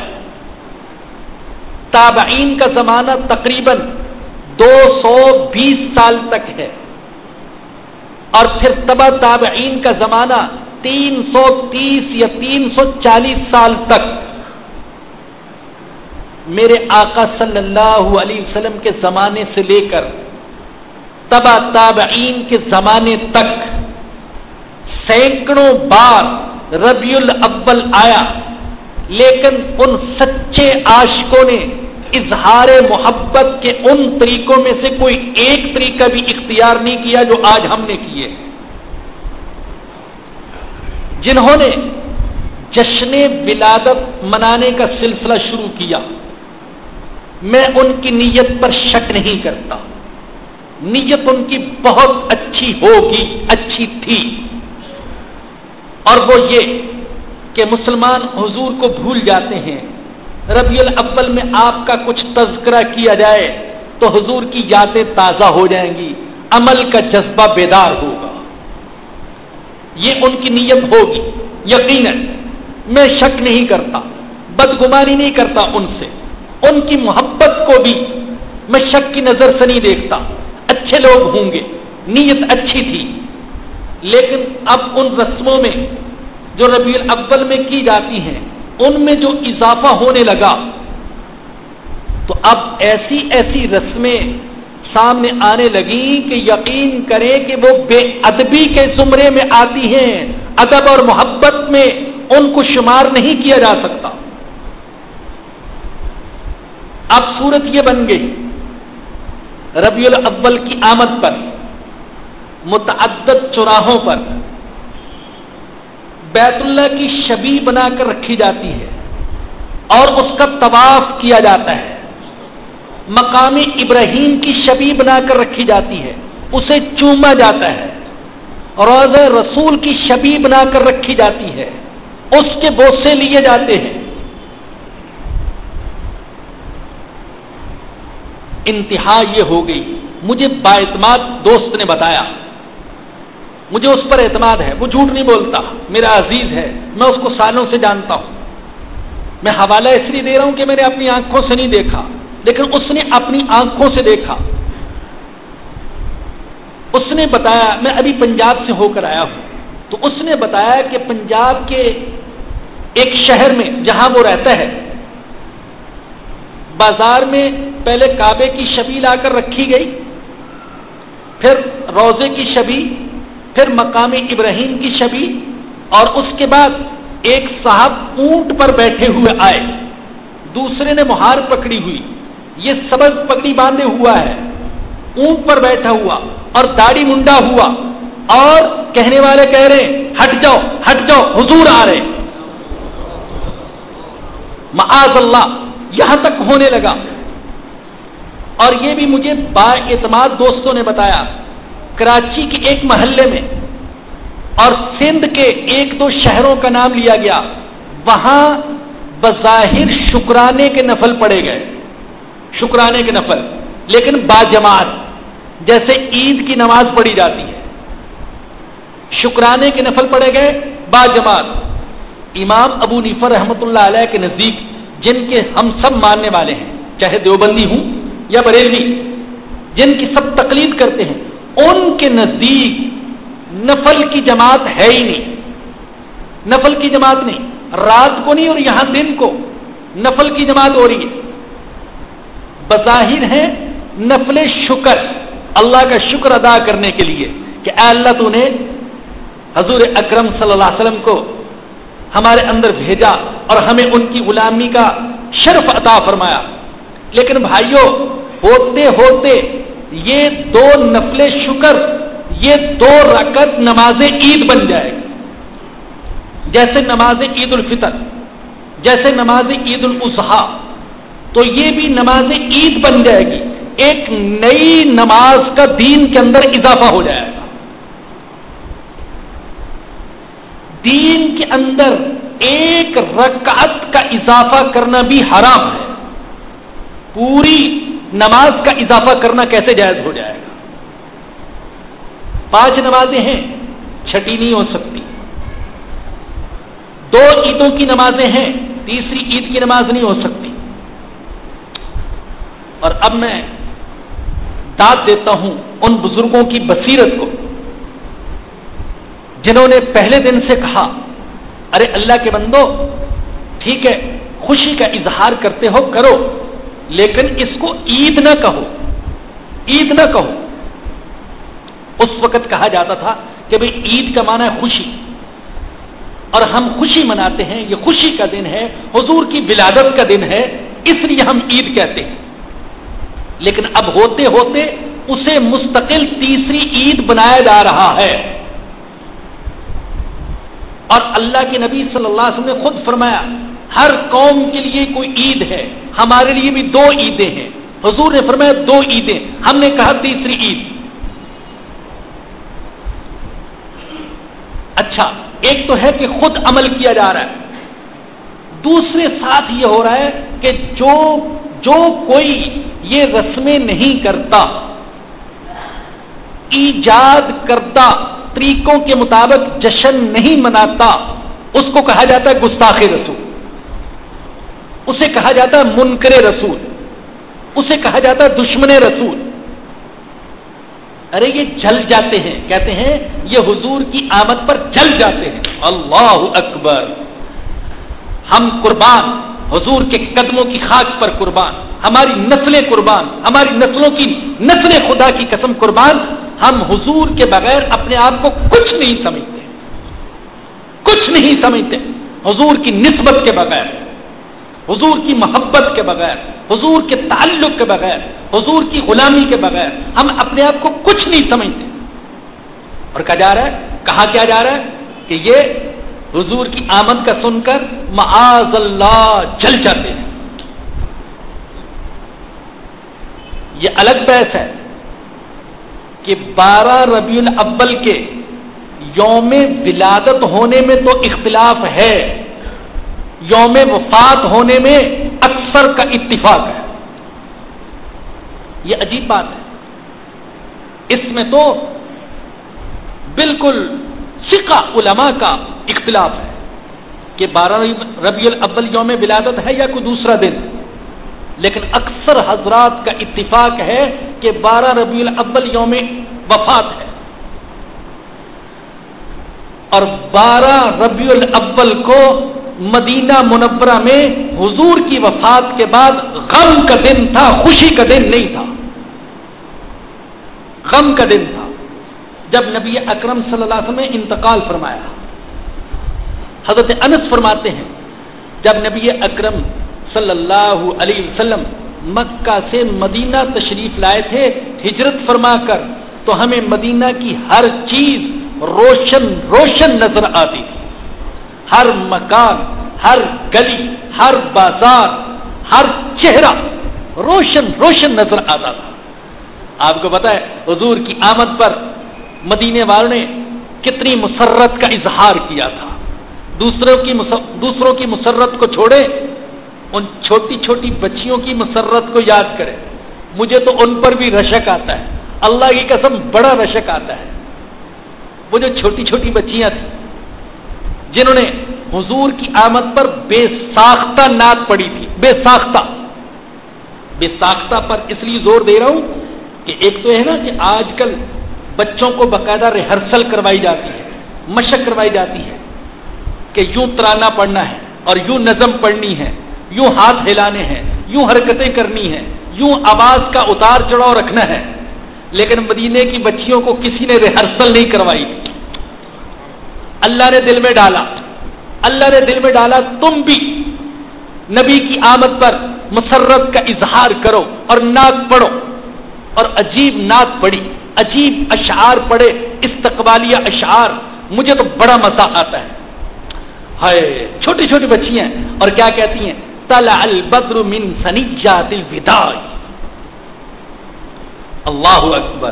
تابعین کا زمانہ تقریباً دو سو بیس سال تک ہے۔ اور پھر تبا تابعین کا زمانہ تین سو تیس یا تین سو چالیس سال تک۔ میرے آقا صلی اللہ علیہ وسلم کے زمانے سے لے کر تبا تابعین کے زمانے تک سینکڑوں بار ربیع الاول آیا، لیکن ان سچے عاشقوں نے اظہار محبت کے ان طریقوں میں سے کوئی ایک طریقہ بھی اختیار نہیں کیا جو آج ہم نے کیے۔ جنہوں نے جشن ولادت منانے کا سلسلہ شروع کیا، میں ان کی نیت پر شک نہیں کرتا۔ نیت ان کی بہت اچھی ہوگی، اچھی تھی۔ اور وہ یہ کہ مسلمان حضور کو بھول جاتے ہیں۔ ربیع الاول میں آپ کا کچھ تذکرہ کیا جائے تو حضور کی یادیں تازہ ہو جائیں گی، عمل کا جذبہ بیدار ہوگا۔ یہ ان کی نیت ہوگی، یقیناً۔ میں شک نہیں کرتا، بدگمانی نہیں کرتا ان سے۔ ان کی محبت کو بھی میں شک کی نظر سے نہیں دیکھتا۔ اچھے لوگ ہوں گے، نیت اچھی تھی۔ لیکن اب ان رسموں میں جو ربیع الاول میں کی جاتی ہیں ان میں جو اضافہ ہونے لگا، تو اب ایسی ایسی رسمیں سامنے آنے لگی کہ یقین کریں کہ وہ بے ادبی کے زمرے میں آتی ہیں، ادب اور محبت میں ان کو شمار نہیں کیا جا سکتا۔ اب صورت یہ بن گئی، ربیع الاول کی آمد پر، متعدد چراہوں پر بیت اللہ کی شبی بنا کر رکھی جاتی ہے اور اس کا طواف کیا جاتا ہے۔ مقامی ابراہیم کی شبی بنا کر رکھی جاتی ہے۔ اسے چوما جاتا ہے۔ روز رسول کی شبی بنا کر رکھی جاتی ہے۔ اس کے بوسے لیے جاتے ہیں۔ انتہا یہ ہو گئی۔ مجھے با اعتماد دوست نے بتایا۔ مجھے اس پر اعتماد ہے، وہ جھوٹ نہیں بولتا، میرا عزیز ہے، میں اس کو سالوں سے جانتا ہوں۔ میں حوالہ اس لیے دے رہا ہوں کہ میں نے اپنی آنکھوں سے نہیں دیکھا، لیکن اس نے اپنی آنکھوں سے دیکھا۔ اس نے بتایا، میں ابھی پنجاب سے ہو کر آیا ہوں۔ تو اس نے بتایا کہ پنجاب کے ایک شہر میں جہاں وہ رہتا ہے، بازار میں پہلے کعبے کی شبی لا کر رکھی گئی، پھر روزے کی شبی پھر مقام ابراہیم کی شبی اور اس کے بعد ایک صاحب اونٹ پر بیٹھے ہوئے آئے۔ دوسرے نے مہار پکڑی ہوئی۔ یہ سبز پکڑی باندھے ہوا ہے۔ اونٹ پر بیٹھا ہوا اور داڑھی منڈا ہوا۔ اور کہنے والے کہہ رہے ہٹ جاؤ ہٹ جاؤ، حضور آ رہے معاذ اللہ، یہاں تک ہونے لگا۔ اور یہ بھی مجھے با اعتماد دوستوں نے بتایا۔ کراچی کے ایک محلے میں اور سندھ کے ایک دو شہروں کا نام لیا گیا، وہاں بظاہر شکرانے کے نفل پڑے گئے، شکرانے کے نفل، لیکن باجماعت جیسے عید کی نماز پڑھی جاتی ہے۔ شکرانے کے نفل پڑے گئے باجماعت امام ابو نیفر رحمۃ اللہ علیہ کے نزدیک، جن کے ہم سب ماننے والے ہیں، چاہے دیوبندی ہوں یا بریلوی، جن کی سب تقلید کرتے ہیں ان کے نزدیک نفل کی جماعت ہے ہی نہیں۔ نفل کی جماعت نہیں، رات کو نہیں اور یہاں دن کو نفل کی جماعت ہو رہی ہے۔ بظاہر ہے نفل شکر، اللہ کا شکر ادا کرنے کے لیے کہ اے اللہ تو نے حضور اکرم صلی اللہ علیہ وسلم کو ہمارے اندر بھیجا اور ہمیں ان کی غلامی کا شرف عطا فرمایا۔ لیکن بھائیوں ہوتے ہوتے یہ دو نفل شکر، یہ دو رکت نماز عید بن جائے گی۔ جیسے نماز عید الفطر، جیسے نماز عید الاضحیٰ، تو یہ بھی نماز عید بن جائے گی۔ ایک نئی نماز کا دین کے اندر اضافہ ہو جائے گا۔ دین کے اندر ایک رکعت کا اضافہ کرنا بھی حرام ہے۔ پوری نماز کا اضافہ کرنا کیسے جائز ہو جائے گا؟ پانچ نمازیں ہیں، چھٹی نہیں ہو سکتی۔ دو عیدوں کی نمازیں ہیں، تیسری عید کی نماز نہیں ہو سکتی۔ اور اب میں داد دیتا ہوں ان بزرگوں کی بصیرت کو، جنہوں نے پہلے دن سے کہا، ارے اللہ کے بندو، ٹھیک ہے، خوشی کا اظہار کرتے ہو، کرو۔ لیکن اس کو عید نہ کہو، عید نہ کہو۔ اس وقت کہا جاتا تھا کہ بھئی عید کا معنی ہے خوشی۔ اور ہم خوشی مناتے ہیں، یہ خوشی کا دن ہے، حضور کی ولادت کا دن ہے، اس لیے ہم عید کہتے ہیں۔ لیکن اب ہوتے ہوتے اسے مستقل تیسری عید بنایا جا رہا ہے۔ اور اللہ کے نبی صلی اللہ علیہ وسلم نے خود فرمایا ہر قوم کے لیے کوئی عید ہے، ہمارے لیے بھی دو عیدیں ہیں۔ حضور نے فرمایا دو عیدیں۔ ہم نے کہا تیسری عید۔ اچھا ایک تو ہے کہ خود عمل کیا جا رہا ہے۔ دوسرے ساتھ یہ ہو رہا ہے کہ جو جو کوئی یہ رسمیں نہیں کرتا، ایجاد کرتا، طریقوں کے مطابق جشن نہیں مناتا، اس کو کہا جاتا ہے گستاخ رسول۔ اسے کہا جاتا ہے منکر رسول، اسے کہا جاتا ہے دشمن رسول۔ ارے یہ جل جاتے ہیں، کہتے ہیں یہ حضور کی آمد پر جل جاتے ہیں۔ اللہ اکبر۔ ہم قربان، حضور کے قدموں کی خاک پر قربان۔ ہماری نسلیں قربان، ہماری نسلوں کی نسل خدا کی قسم قربان۔ ہم حضور کے بغیر اپنے آپ کو کچھ نہیں سمجھتے۔ کچھ نہیں سمجھتے۔ حضور کی نسبت کے بغیر۔ حضور کی محبت کے بغیر، حضور کے تعلق کے بغیر، حضور کی غلامی کے بغیر ہم اپنے آپ کو کچھ نہیں سمجھتے۔ اور کہا جا رہا ہے، کہا کیا جا رہا ہے؟ کہ یہ حضور کی آمد کا سن کر معاذ اللہ جل جاتے ہیں۔ یہ الگ بحث ہے کہ بارہ ربیع الاول کے یوم ولادت ہونے میں تو اختلاف ہے۔ یوم وفات ہونے میں اکثر کا اتفاق ہے۔ یہ عجیب بات ہے۔ اس میں تو بالکل فقہ علماء کا اختلاف ہے کہ بارہ ربیع الاول یوم ولادت ہے یا کوئی دوسرا دن۔ لیکن اکثر حضرات کا اتفاق ہے کہ بارہ ربیع الاول یوم وفات ہے۔ اور بارہ ربیع الاول کو مدینہ منورہ میں حضور کی وفات کے بعد غم کا دن تھا، خوشی کا دن نہیں تھا۔ غم کا دن تھا۔ جب نبی اکرم صلی اللہ علیہ وسلم نے انتقال فرمایا، حضرت انس فرماتے ہیں، جب نبی اکرم صلی اللہ علیہ وسلم مکہ سے مدینہ تشریف لائے تھے، ہجرت فرما کر، تو ہمیں مدینہ کی ہر چیز روشن روشن نظر آتی۔ تھی ہر مکان، ہر گلی، ہر بازار، ہر چہرہ روشن روشن نظر آتا تھا۔ آپ کو پتا ہے، حضور کی آمد پر مدینے والوں نے کتنی مسرت کا اظہار کیا تھا۔ دوسروں کی دوسروں کی مسرت کو چھوڑے، ان چھوٹی چھوٹی بچیوں کی مسرت کو یاد کرے۔ مجھے تو ان پر بھی رشک آتا ہے۔ اللہ کی قسم، بڑا رشک آتا ہے۔ وہ جو چھوٹی چھوٹی بچیاں تھیں۔ جنہوں نے حضور کی آمد پر بے ساختہ نعت پڑی تھی۔ بے ساختہ۔ بے ساختہ پر اس لیے زور دے رہا ہوں کہ ایک تو ہے نا کہ آج کل بچوں کو باقاعدہ ریہرسل کروائی جاتی ہے، مشق کروائی جاتی ہے کہ یوں ترانا پڑنا ہے اور یوں نظم پڑھنی ہے، یوں ہاتھ ہلانے ہیں، یوں حرکتیں کرنی ہیں، یوں آواز کا اتار چڑھاؤ رکھنا ہے۔ لیکن مدینے کی بچیوں کو کسی نے ریہرسل نہیں کروائی۔ اللہ نے دل میں ڈالا۔ اللہ نے دل میں ڈالا، تم بھی نبی کی آمد پر مسرت کا اظہار کرو اور نعت پڑھو۔ اور عجیب نعت پڑھی، عجیب اشعار پڑھے، استقبالیہ اشعار۔ مجھے تو بڑا مزہ آتا ہے۔ ہائے، چھوٹی چھوٹی بچی ہیں اور کیا کہتی ہیں؟ تلا البدر من سنیجات الوداع۔ اللہ اکبر۔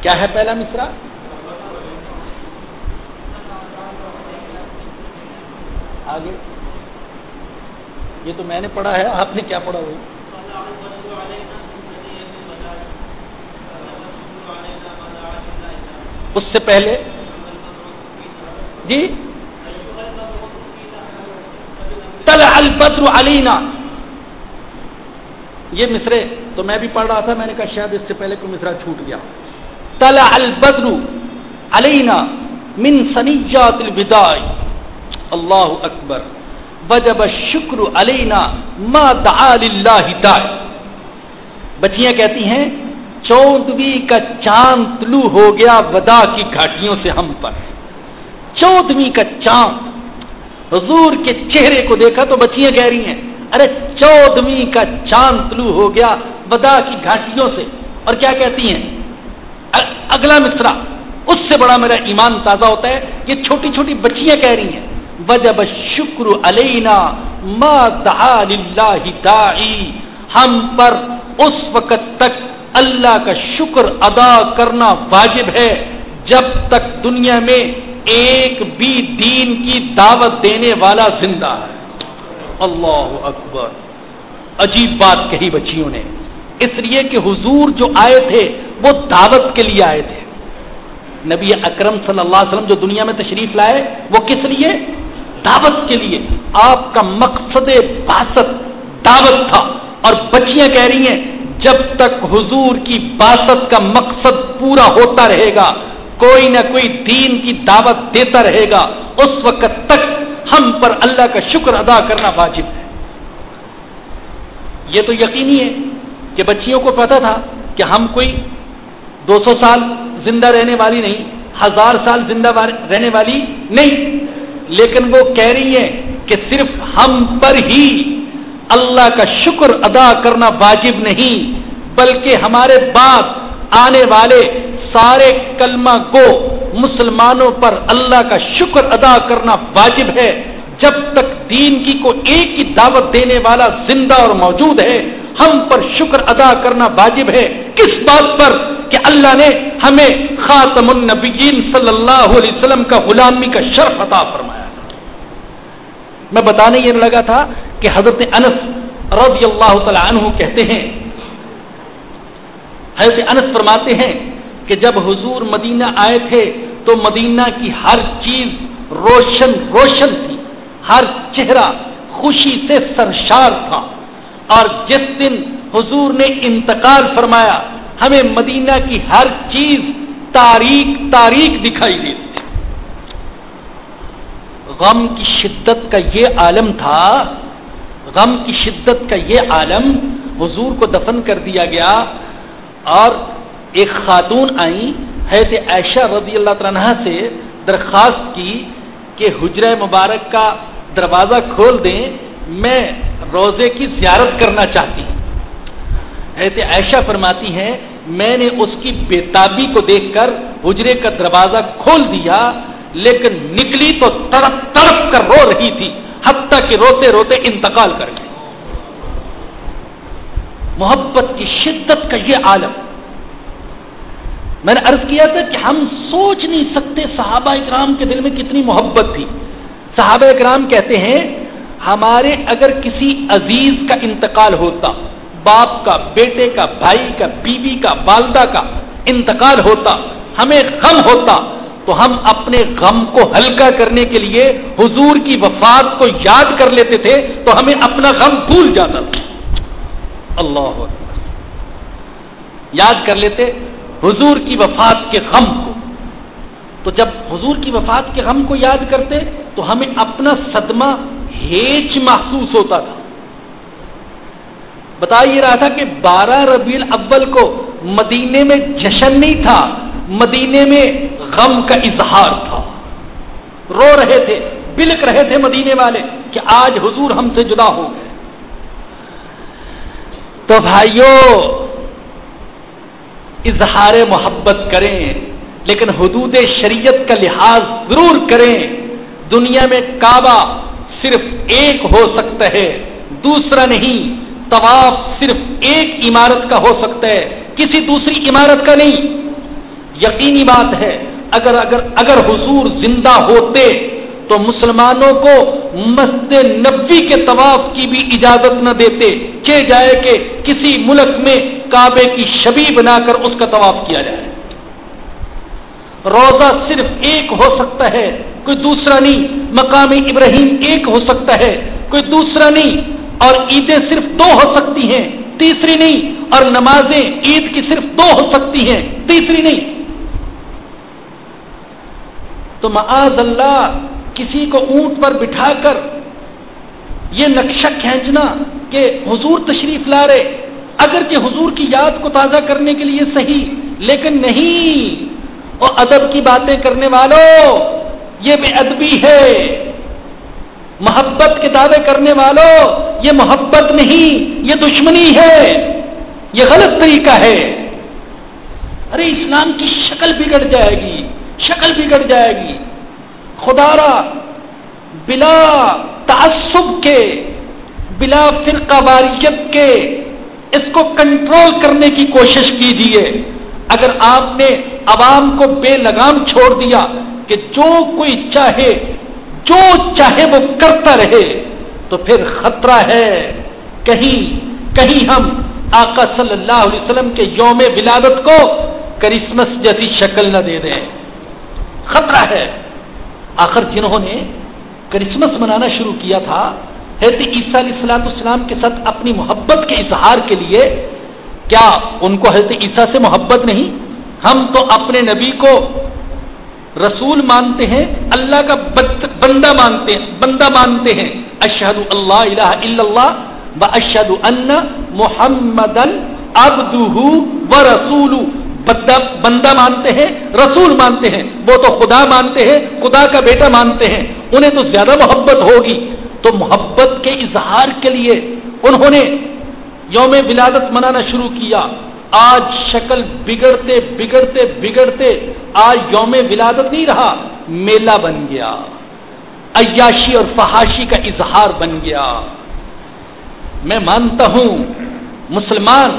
کیا ہے پہلا مصرا آگے۔ یہ تو میں نے پڑھا ہے، آپ نے کیا پڑھا ہوئی اس سے پہلے۔ جی؟ تل البدر علینا۔ یہ مصرے، تو میں بھی پڑھ رہا تھا، میں نے کہا شاید اس سے پہلے کوئی مصرا چھوٹ گیا۔ تل البدر علینا من سنیجات الوداع اللہ اکبر، وجب شکر علینا ما دعا للہ دائی بچیاں کہتی ہیں چودویں کا چاند طلوع ہو گیا ودا کی گھاٹیوں سے ہم پر۔ چودویں کا چاند، حضور کے چہرے کو دیکھا تو بچیاں کہہ رہی ہیں، ارے چودویں کا چاند طلوع ہو گیا ودا کی گھاٹیوں سے۔ اور کیا کہتی ہیں؟ اگلا مصرا اس سے بڑا میرا ایمان تازہ ہوتا ہے، یہ چھوٹی چھوٹی بچیاں کہہ رہی ہیں۔ وجب شکر علینا ما دعا للہ داعی۔ ہم پر اس وقت تک اللہ کا شکر ادا کرنا واجب ہے۔ جب تک دنیا میں ایک بھی دین کی دعوت دینے والا زندہ ہے۔ اللہ اکبر۔ عجیب بات کہی بچیوں نے۔ اس لیے کہ حضور جو آئے تھے، وہ دعوت کے لیے آئے تھے۔ نبی اکرم صلی اللہ علیہ وسلم جو دنیا میں تشریف لائے، وہ کس لیے؟ دعوت کے لیے آپ کا مقصد باسط دعوت تھا۔ اور بچیاں کہہ رہی ہیں، جب تک حضور کی باسط کا مقصد پورا ہوتا رہے گا، کوئی نہ کوئی دین کی دعوت دیتا رہے گا، اس وقت تک ہم پر اللہ کا شکر ادا کرنا واجب ہے۔ یہ تو یقینی ہے کہ بچیوں کو پتا تھا کہ ہم کوئی دو سو سال زندہ رہنے والی نہیں، ہزار سال زندہ رہنے والی نہیں۔ لیکن وہ کہہ رہی ہیں کہ صرف ہم پر ہی اللہ کا شکر ادا کرنا واجب نہیں، بلکہ ہمارے بعد آنے والے سارے کلمہ کو مسلمانوں پر اللہ کا شکر ادا کرنا واجب ہے۔ جب تک دین کی کو ایک ہی دعوت دینے والا زندہ اور موجود ہے ہم پر شکر ادا کرنا واجب ہے کس بات پر کہ اللہ نے ہمیں خاتم النبیین صلی اللہ علیہ وسلم کا غلامی کا شرف عطا فرمایا میں بتانے یہ لگا تھا کہ حضرت انس رضی اللہ تعالی عنہ کہتے ہیں، حضرت انس فرماتے ہیں کہ جب حضور مدینہ آئے تھے تو مدینہ کی ہر چیز روشن روشن تھی۔ ہر چہرہ خوشی سے سرشار تھا۔ اور جس دن حضور نے انتقال فرمایا، ہمیں مدینہ کی ہر چیز تاریخ تاریخ دکھائی دیتی غم کی شدت کا یہ عالم تھا، غم کی شدت کا یہ عالم حضور کو دفن کر دیا گیا۔ اور ایک خاتون آئی حیث عائشہ رضی اللہ عنہ سے درخواست کی کہ حجرہ مبارک کا دروازہ کھول دیں، میں روزے کی زیارت کرنا چاہتی ہوں حیث عائشہ فرماتی ہیں، میں نے اس کی بےتابی کو دیکھ کر حجرے کا دروازہ کھول دیا، لیکن نکلی تو تڑپ تڑپ کر رو رہی تھی، حتیٰ کہ روتے روتے انتقال کر گئی۔ محبت کی شدت کا یہ عالم۔ میں نے عرض کیا تھا کہ ہم سوچ نہیں سکتے صحابہ اکرام کے دل میں کتنی محبت تھی۔ صحابہ اکرام کہتے ہیں ہمارے اگر کسی عزیز کا انتقال ہوتا، باپ کا، بیٹے کا، بھائی کا، بیوی کا، والدہ کا انتقال ہوتا، ہمیں غم ہوتا، تو ہم اپنے غم کو ہلکا کرنے کے لیے حضور کی وفات کو یاد کر لیتے تھے، تو ہمیں اپنا غم بھول جاتا تھا۔ اللہ یاد کر لیتے حضور کی وفات کے غم کو۔ تو جب حضور کی وفات کے غم کو یاد کرتے، تو ہمیں اپنا صدمہ ہیچ محسوس ہوتا تھا۔ بتا یہ رہا تھا کہ بارہ ربیع اول کو مدینے میں جشن نہیں تھا، مدینے میں غم کا اظہار تھا۔ رو رہے تھے، بلک رہے تھے مدینے والے کہ آج حضور ہم سے جدا ہو گئے۔ تو بھائیوں اظہار محبت کریں، لیکن حدود شریعت کا لحاظ ضرور کریں۔ دنیا میں کعبہ ایک ہو سکتا ہے، دوسرا نہیں۔ طواف صرف ایک عمارت کا ہو سکتا ہے، کسی دوسری عمارت کا نہیں۔ یقینی بات ہے، اگر اگر اگر حضور زندہ ہوتے تو مسلمانوں کو مسجد نبی کے طواف کی بھی اجازت نہ دیتے، کہ جائے کہ کسی ملک میں کعبے کی شبی بنا کر اس کا طواف کیا جائے۔ روزہ صرف ایک ہو سکتا ہے، کوئی دوسرا نہیں، مقام ابراہیم ایک ہو سکتا ہے، کوئی دوسرا نہیں، اور عیدیں صرف دو ہو سکتی ہیں، تیسری نہیں، اور نمازیں عید کی صرف دو ہو سکتی ہیں، تیسری نہیں۔ تو معاذ اللہ کسی کو اونٹ پر بٹھا کر یہ نقشہ کھینچنا کہ حضور تشریف لا رہے، اگر کہ حضور کی یاد کو تازہ کرنے کے لیے صحیح، لیکن نہیں۔ اور ادب کی باتیں کرنے والوں، یہ بے ادبی ہے۔ محبت کے دعوے کرنے والوں، یہ محبت نہیں، یہ دشمنی ہے۔ یہ غلط طریقہ ہے۔ ارے، اسلام کی شکل بگڑ جائے گی، شکل بگڑ جائے گی۔ خدارا بلا تعصب کے، بلا فرقہ واریت کے اس کو کنٹرول کرنے کی کوشش کیجیے۔ اگر آپ نے عوام کو بے لگام چھوڑ دیا کہ جو کوئی چاہے، جو چاہے وہ کرتا رہے، تو پھر خطرہ ہے۔ کہیں کہیں ہم آقا صلی اللہ علیہ وسلم کے یوم ولادت کو کرسمس جیسی شکل نہ دے دیں۔ خطرہ ہے۔ آخر جنہوں نے کرسمس منانا شروع کیا تھا، حضرت عیسیٰ علیہ السلاط اسلام کے ساتھ اپنی محبت کے اظہار کے لیے کیا ان کو حضرت عیسیٰ سے محبت نہیں؟ ہم تو اپنے نبی کو رسول مانتے ہیں، اللہ کا بندہ مانتے ہیں، بندہ مانتے ہیں۔ اشہد اللہ الہ الا اللہ و اشد ان محمد ابد و رسول بندہ مانتے ہیں، رسول مانتے ہیں۔ وہ تو خدا مانتے ہیں، خدا کا بیٹا مانتے ہیں۔ انہیں تو زیادہ محبت ہوگی۔ تو محبت کے اظہار کے لیے انہوں نے یوم ولادت منانا شروع کیا۔ آج شکل بگڑتے بگڑتے بگڑتے آج یوم ولادت نہیں رہا، میلہ بن گیا۔ عیاشی اور فحاشی کا اظہار بن گیا۔ میں مانتا ہوں، مسلمان،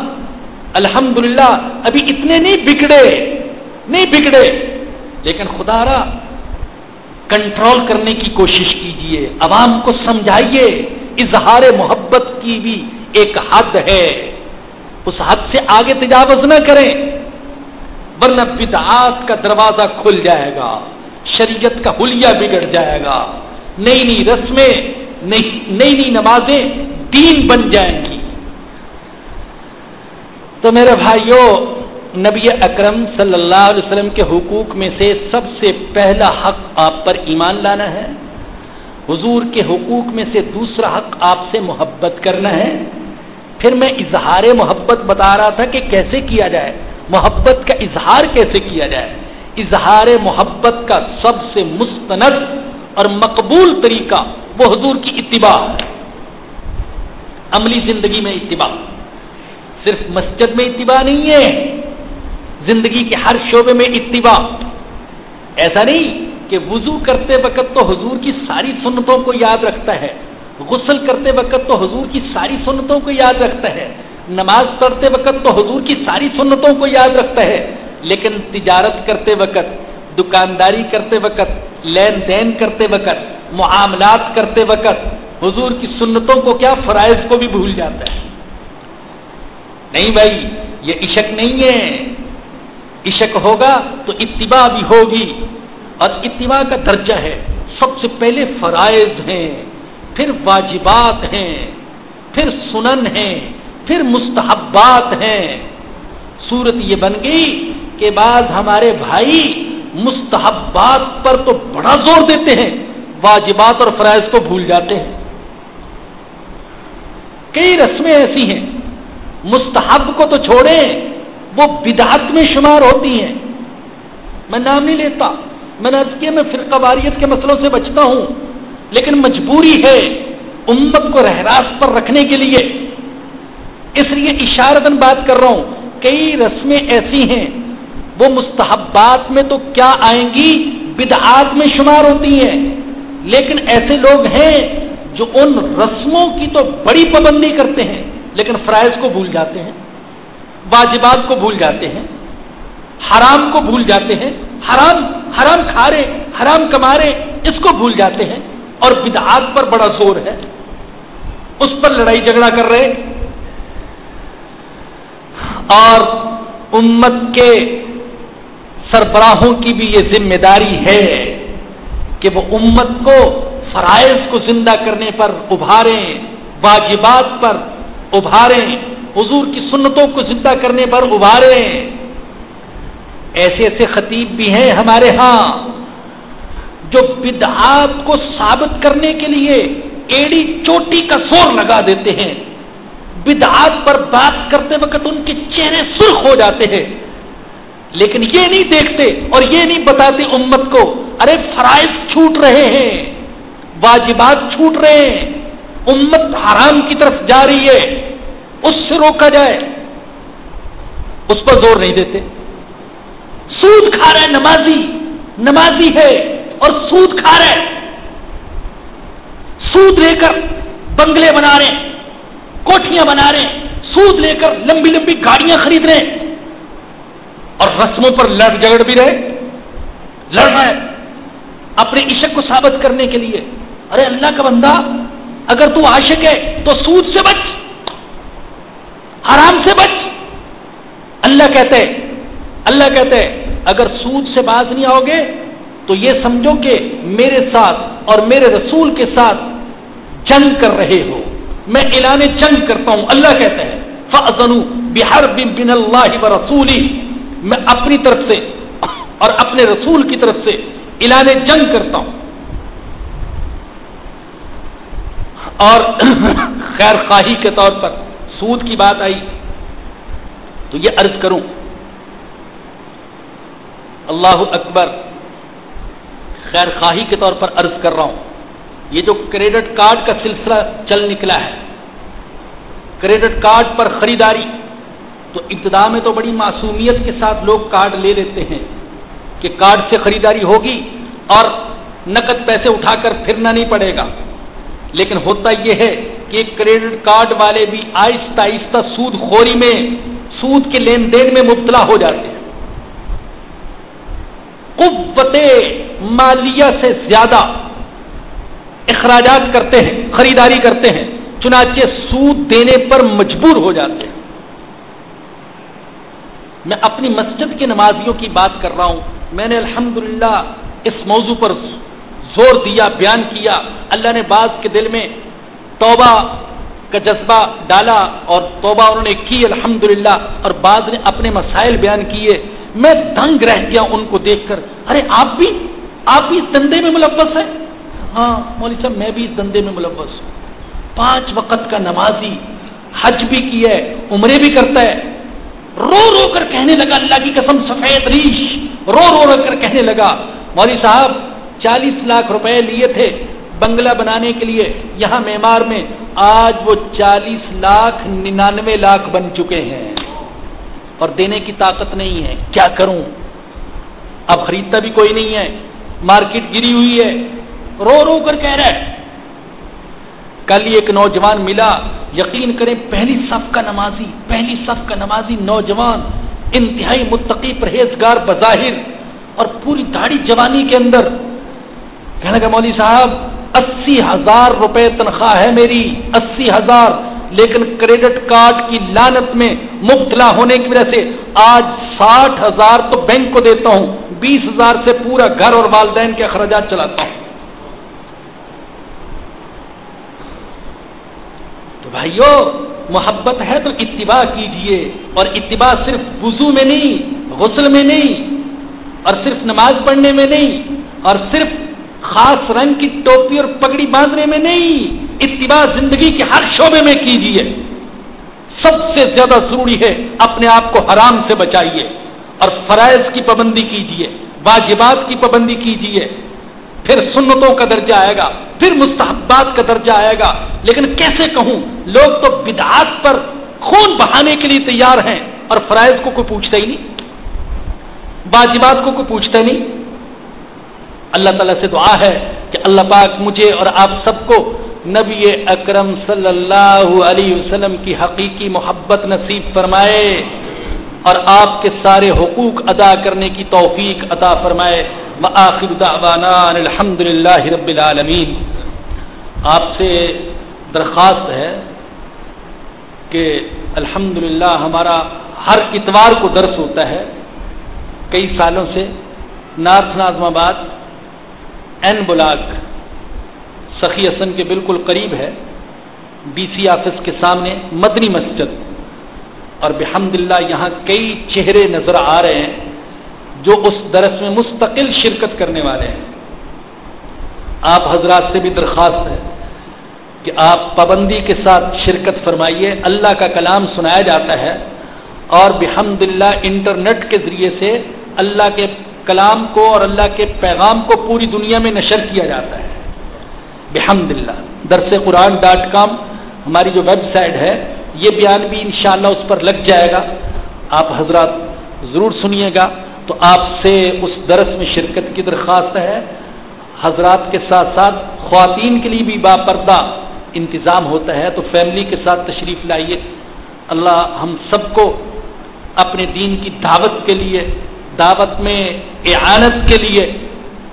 الحمدللہ، ابھی اتنے نہیں بگڑے نہیں بگڑے، لیکن خدا را کنٹرول کرنے کی کوشش کیجیے، عوام کو سمجھائیے، اظہار محبت کی بھی ایک حد ہے، اس حد سے آگے تجاوز نہ کریں، ورنہ بدعات کا دروازہ کھل جائے گا، شریعت کا حلیہ بگڑ جائے گا۔ نئی نئی رسمیں، نئی نئی نمازیں دین بن جائیں گی۔ تو میرے بھائیوں، نبی اکرم صلی اللہ علیہ وسلم کے حقوق میں سے سب سے پہلا حق آپ پر ایمان لانا ہے۔ حضور کے حقوق میں سے دوسرا حق آپ سے محبت کرنا ہے۔ پھر میں اظہار محبت بتا رہا تھا کہ کیسے کیا جائے؟ محبت کا اظہار کیسے کیا جائے؟ اظہار محبت کا سب سے مستند اور مقبول طریقہ وہ حضور کی اتباع ہے۔ عملی زندگی میں اتباع۔ صرف مسجد میں اتباع نہیں ہے، زندگی کے ہر شعبے میں اتباع۔ ایسا نہیں کہ وضو کرتے وقت تو حضور کی ساری سنتوں کو یاد رکھتا ہے۔ غسل کرتے وقت تو حضور کی ساری سنتوں کو یاد رکھتا ہے۔ نماز پڑھتے وقت تو حضور کی ساری سنتوں کو یاد رکھتا ہے۔ لیکن تجارت کرتے وقت، دکانداری کرتے وقت، لین دین کرتے وقت، معاملات کرتے وقت حضور کی سنتوں کو کیا فرائض کو بھی بھول جاتا ہے۔ نہیں بھائی، یہ عشق نہیں ہے۔ عشق ہوگا تو اتباع بھی ہوگی۔ اور اتباع کا درجہ ہے۔ سب سے پہلے فرائض ہیں۔ پھر واجبات ہیں، پھر سنن ہیں، پھر مستحبات ہیں۔ صورت یہ بن گئی کہ بعض ہمارے بھائی مستحبات پر تو بڑا زور دیتے ہیں، واجبات اور فرائض کو بھول جاتے ہیں۔ کئی رسمیں ایسی ہیں، مستحب کو تو چھوڑیں، وہ بدعت میں شمار ہوتی ہیں۔ میں نام نہیں لیتا، میں نے کیا میں فرقہ واریت کے مسئلوں سے بچتا ہوں۔ لیکن مجبوری ہے امت کو رہراس پر رکھنے کے لیے۔ اس لیے اشارتن بات کر رہا ہوں، کئی رسمیں ایسی ہیں، وہ مستحبات میں تو کیا آئیں گی؟ بدعات میں شمار ہوتی ہیں۔ لیکن ایسے لوگ ہیں جو ان رسموں کی تو بڑی پابندی کرتے ہیں، لیکن فرائض کو بھول جاتے ہیں، واجبات کو بھول جاتے ہیں، حرام کو بھول جاتے ہیں، حرام حرام کھا رہے، حرام کما رہے، اس کو بھول جاتے ہیں۔ اور بدعات پر بڑا زور ہے۔ اس پر لڑائی جھگڑا کر رہے اور امت کے سربراہوں کی بھی یہ ذمہ داری ہے کہ وہ امت کو فرائض کو زندہ کرنے پر ابھاریں، واجبات پر ابھاریں، حضور کی سنتوں کو زندہ کرنے پر ابھاریں۔ ایسے ایسے خطیب بھی ہیں ہمارے ہاں۔ جو بدعات کو ثابت کرنے کے لیے ایڑی چوٹی کا زور لگا دیتے ہیں، بدعات پر بات کرتے وقت ان کے چہرے سرخ ہو جاتے ہیں۔ لیکن یہ نہیں دیکھتے اور یہ نہیں بتاتے امت کو، ارے فرائض چھوٹ رہے ہیں، واجبات چھوٹ رہے ہیں، امت حرام کی طرف جا رہی ہے، اس سے روکا جائے۔ اس پر زور نہیں دیتے۔ سود کھا رہا ہے نمازی نمازی ہے۔ اور سود کھا رہے سود لے کر بنگلے بنا رہے کوٹیاں بنا رہے سود لے کر لمبی لمبی گاڑیاں خرید رہے اور رسموں پر لڑ جگڑ بھی رہے۔ لڑ رہا ہے اپنے عشق کو ثابت کرنے کے لیے۔ ارے اللہ کا بندہ، اگر تو عاشق ہے تو سود سے بچ۔ آرام سے بچ۔ اللہ کہتے اللہ کہتے، اگر سود سے باز نہیں آؤ گے تو یہ سمجھو کہ میرے ساتھ اور میرے رسول کے ساتھ جنگ کر رہے ہو۔ میں اعلان جنگ کرتا ہوں۔ اللہ کہتے ہیں فضن بہار بن بن اللہ و رسولی میں اپنی طرف سے اور اپنے رسول کی طرف سے اعلان جنگ کرتا ہوں۔ اور خیر خواہی کے طور پر سود کی بات آئی۔ تو یہ عرض کروں، اللہ اکبر خیر خواہی کے طور پر عرض کر رہا ہوں۔ یہ جو کریڈٹ کارڈ کا سلسلہ چل نکلا ہے، کریڈٹ کارڈ پر خریداری، تو ابتدا میں تو بڑی معصومیت کے ساتھ لوگ کارڈ لے لیتے ہیں کہ کارڈ سے خریداری ہوگی اور نقد پیسے اٹھا کر پھرنا نہیں پڑے گا۔ لیکن ہوتا یہ ہے کہ کریڈٹ کارڈ والے بھی آہستہ آہستہ سود خوری میں، سود کے لین دین میں مبتلا ہو جاتے ہیں۔ قوت مالیہ سے زیادہ اخراجات کرتے ہیں، خریداری کرتے ہیں، چنانچہ سود دینے پر مجبور ہو جاتے ہیں۔ میں اپنی مسجد کے نمازیوں کی بات کر رہا ہوں۔ میں نے الحمدللہ اس موضوع پر زور دیا، بیان کیا۔ اللہ نے بعض کے دل میں توبہ کا جذبہ ڈالا اور توبہ انہوں نے کی الحمدللہ اور بعض نے اپنے مسائل بیان کیے۔ میں دنگ رہ گیا ان کو دیکھ کر۔ ارے، آپ بھی آپ بھی اس دندے میں ملوث ہیں؟ ہاں مولوی صاحب، میں بھی اس دندے میں ملوث ہوں۔ پانچ وقت کا نمازی، حج بھی کی ہے، عمرے بھی کرتا ہے۔ رو رو کر کہنے لگا، اللہ کی قسم، سفید ریش۔ رو رو رو کر کہنے لگا، مولوی صاحب، چالیس لاکھ روپے لیے تھے بنگلہ بنانے کے لیے۔ یہاں میمار میں آج وہ چالیس لاکھ ننانوے لاکھ بن چکے ہیں۔ اور دینے کی طاقت نہیں ہے۔ کیا کروں؟ اب خریدتا بھی کوئی نہیں ہے۔ مارکیٹ گری ہوئی ہے۔ رو رو کر کہہ رہا ہے۔ کل ایک نوجوان ملا۔ یقین کریں پہلی صف کا نمازی، پہلی صف کا نمازی نوجوان، انتہائی متقی پرہیزگار بظاہر اور پوری داڑھی جوانی کے اندر۔ کہنے کا مولوی صاحب، اسی ہزار روپے تنخواہ ہے میری، اسی ہزار۔ لیکن کریڈٹ کارڈ کی لانت میں مبتلا ہونے کی وجہ سے آج ساٹھ ہزار تو بینک کو دیتا ہوں، بیس ہزار سے پورا گھر اور والدین کے اخراجات چلاتا ہوں۔ تو بھائیو، محبت ہے تو اتباع کیجیے، اور اتباع صرف وضو میں نہیں، غسل میں نہیں، اور صرف نماز پڑھنے میں نہیں، اور صرف خاص رنگ کی ٹوپی اور پگڑی باندھنے میں نہیں۔ اتباع زندگی کے ہر شعبے میں کیجیے۔ سب سے زیادہ ضروری ہے اپنے آپ کو حرام سے بچائیے اور فرائض کی پابندی کیجیے، واجبات کی پابندی کیجیے۔ پھر سنتوں کا درجہ آئے گا، پھر مستحبات کا درجہ آئے گا۔ لیکن کیسے کہوں، لوگ تو بدعات پر خون بہانے کے لیے تیار ہیں اور فرائض کو کوئی پوچھتا ہی نہیں، واجبات کو کوئی پوچھتا نہیں۔ اللہ تعالیٰ سے دعا ہے کہ اللہ پاک مجھے اور آپ سب کو نبی اکرم صلی اللہ علیہ وسلم کی حقیقی محبت نصیب فرمائے اور آپ کے سارے حقوق ادا کرنے کی توفیق عطا فرمائے۔ وآخر دعوانا الحمد للہ رب العالمین۔ آپ سے درخواست ہے کہ الحمد ہمارا ہر اتوار کو درس ہوتا ہے۔ کئی سالوں سے north Nazimabad, N block Sakhi Hasan کے بالکل قریب ہے۔ ڈی سی آفس کے سامنے مدنی مسجد۔ اور بحمد اللہ یہاں کئی چہرے نظر آ رہے ہیں جو اس درس میں مستقل شرکت کرنے والے ہیں۔ آپ حضرات سے بھی درخواست ہے کہ آپ پابندی کے ساتھ شرکت فرمائیے۔ اللہ کا کلام سنایا جاتا ہے۔ اور بحمد اللہ انٹرنیٹ کے ذریعے سے اللہ کے کلام کو اور اللہ کے پیغام کو پوری دنیا میں نشر کیا جاتا ہے۔ بحمد اللہ درس قرآن ڈاٹ کام، ہماری جو ویب سائٹ ہے، یہ بیان بھی انشاءاللہ اس پر لگ جائے گا۔ آپ حضرات ضرور سنیے گا۔ تو آپ سے اس درس میں شرکت کی درخواست ہے۔ حضرات کے ساتھ ساتھ خواتین کے لیے بھی باپردہ انتظام ہوتا ہے۔ تو فیملی کے ساتھ تشریف لائیے۔ اللہ ہم سب کو اپنے دین کی دعوت کے لیے، دعوت میں اعانت کے لیے،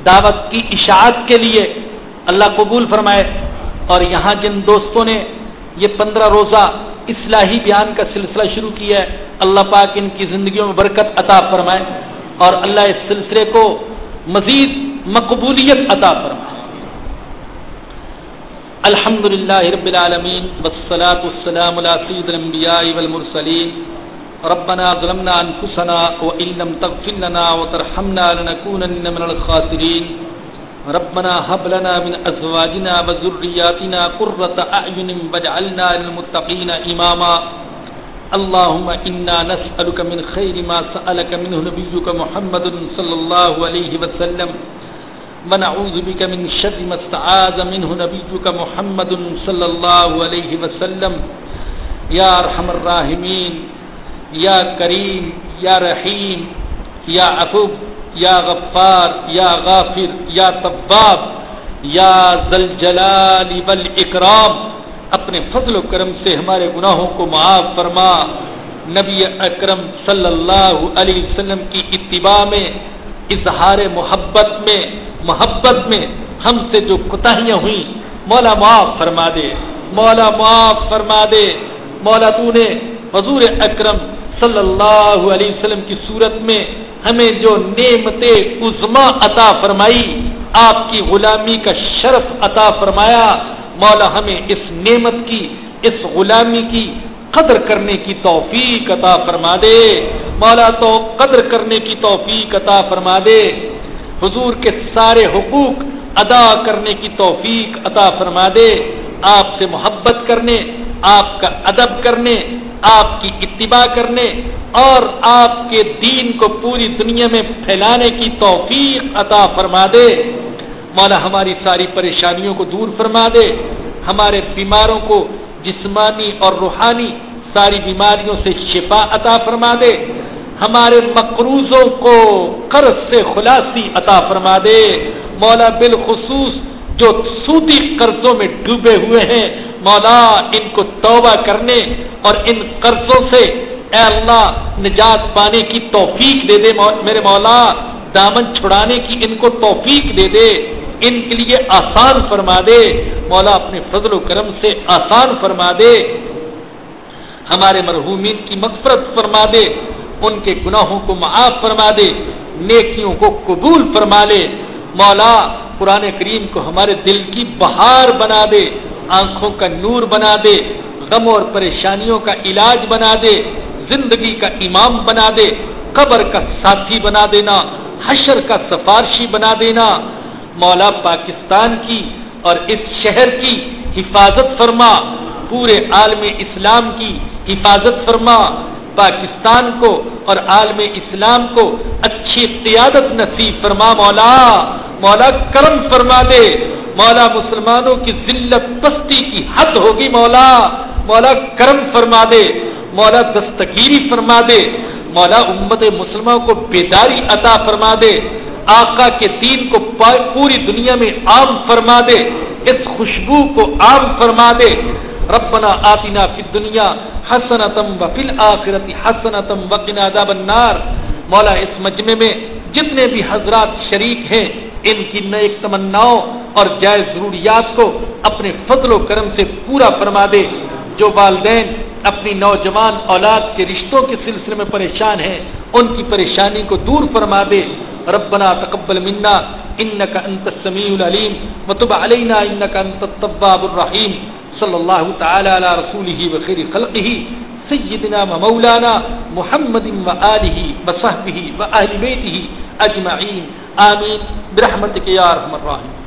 دعوت کی اشاعت کے لیے اللہ قبول فرمائے اور یہاں جن دوستوں نے یہ پندرہ روزہ اصلاحی بیان کا سلسلہ شروع کیا ہے، اللہ پاک ان کی زندگیوں میں برکت عطا فرمائے اور اللہ اس سلسلے کو مزید مقبولیت عطا فرمائے۔ الحمد للہ رب العالمین، والصلاة والسلام على سید الانبیاء والمرسلین۔ ربنا ظلمنا انفسنا وإن لم تغفر لنا وترحمنا لنكونن من الخاسرين ربنا هب لنا من ازواجنا وذرياتنا قرة اعين واجعلنا للمتقين اماما اللهم انا نسالك من خير ما سالك منه نبيك محمد صلى الله عليه وسلم. ونعوذ بك من شر ما استعاذ منه نبيك محمد صلى الله عليه وسلم. يا ارحم الراحمين، يا كريم، يا رحيم، يا عفو. یا غفار، یا غافر، یا طباب یا ذل جلال والاکرام اپنے فضل و کرم سے ہمارے گناہوں کو معاف فرما۔ نبی اکرم صلی اللہ علیہ وسلم کی اتباع میں، اظہار محبت میں محبت میں ہم سے جو کوتاہیاں ہوئیں، مولا معاف فرما دے، مولا معاف فرما دے۔ مولا تو نے حضور اکرم صلی اللہ علیہ وسلم کی صورت میں ہمیں جو نعمت عظما عطا فرمائی، آپ کی غلامی کا شرف عطا فرمایا، مولا ہمیں اس نعمت کی، اس غلامی کی قدر کرنے کی توفیق عطا فرما دے۔ مولا تو قدر کرنے کی توفیق عطا فرما دے۔ حضور کے سارے حقوق ادا کرنے کی توفیق عطا فرما دے۔ آپ سے محبت کرنے، آپ کا ادب کرنے آپ کی اتباع کرنے اور آپ کے دین کو پوری دنیا میں پھیلانے کی توفیق عطا فرما دے۔ مولا ہماری ساری پریشانیوں کو دور فرما دے۔ ہمارے بیماروں کو جسمانی اور روحانی ساری بیماریوں سے شفا عطا فرما دے۔ ہمارے مقروضوں کو قرض سے خلاصی عطا فرما دے۔ مولا بالخصوص جو سودی قرضوں میں ڈوبے ہوئے ہیں مولا، ان کو توبہ کرنے اور ان قرضوں سے اے اللہ نجات پانے کی توفیق دے دے میرے مولا، دامن چھڑانے کی ان کو توفیق دے دے، ان کے لیے آسان فرما دے۔ مولا، اپنے فضل و کرم سے آسان فرما دے۔ ہمارے مرحومین کی مغفرت فرما دے۔ ان کے گناہوں کو معاف فرما دے۔ نیکیوں کو قبول فرما لے۔ مولا، قرآن کریم کو ہمارے دل کی بہار بنا دے۔ آنکھوں کا نور بنا دے، غم اور پریشانیوں کا علاج بنا دے، زندگی کا امام بنا دے، قبر کا ساتھی بنا دینا، حشر کا سفارشی بنا دینا۔ مولا پاکستان کی اور اس شہر کی حفاظت فرما، پورے عالم اسلام کی حفاظت فرما۔ پاکستان کو اور عالم اسلام کو اچھی قیادت نصیب فرما، مولا۔ مولا کرم فرما دے۔ مولا مسلمانوں کی ذلت پستی کی حد ہوگی مولا۔ مولا کرم فرما دے، مولا دستگیری فرما دے، مولا امت مسلمہ کو بیداری عطا فرما دے۔ آقا کے دین کو پوری دنیا میں عام فرما دے۔ اس خوشبو کو عام فرما دے۔ ربنا آتنا فی الدنیا حسنتم وفی الاخرت حسنتم وقنا عذاب النار۔ مولا اس مجمع میں جتنے بھی حضرات شریک ہیں، ان کی نئے تمناؤں اور جائز ضروریات کو اپنے فضل و کرم سے پورا فرما دے۔ جو والدین اپنی نوجوان اولاد کے رشتوں کے سلسلے میں پریشان ہیں، ان کی پریشانی کو دور فرما دے۔ ربنا تقبل منا انك انت السميع العليم وتب علينا انك انت التواب الرحيم صلى الله تعالى على رسوله وخير خلقه سیدنا و مولانا محمد و آلہ و صحبہ و اہل بیتہ اجمعین. آمین. برحمتک یا رحم الراحمين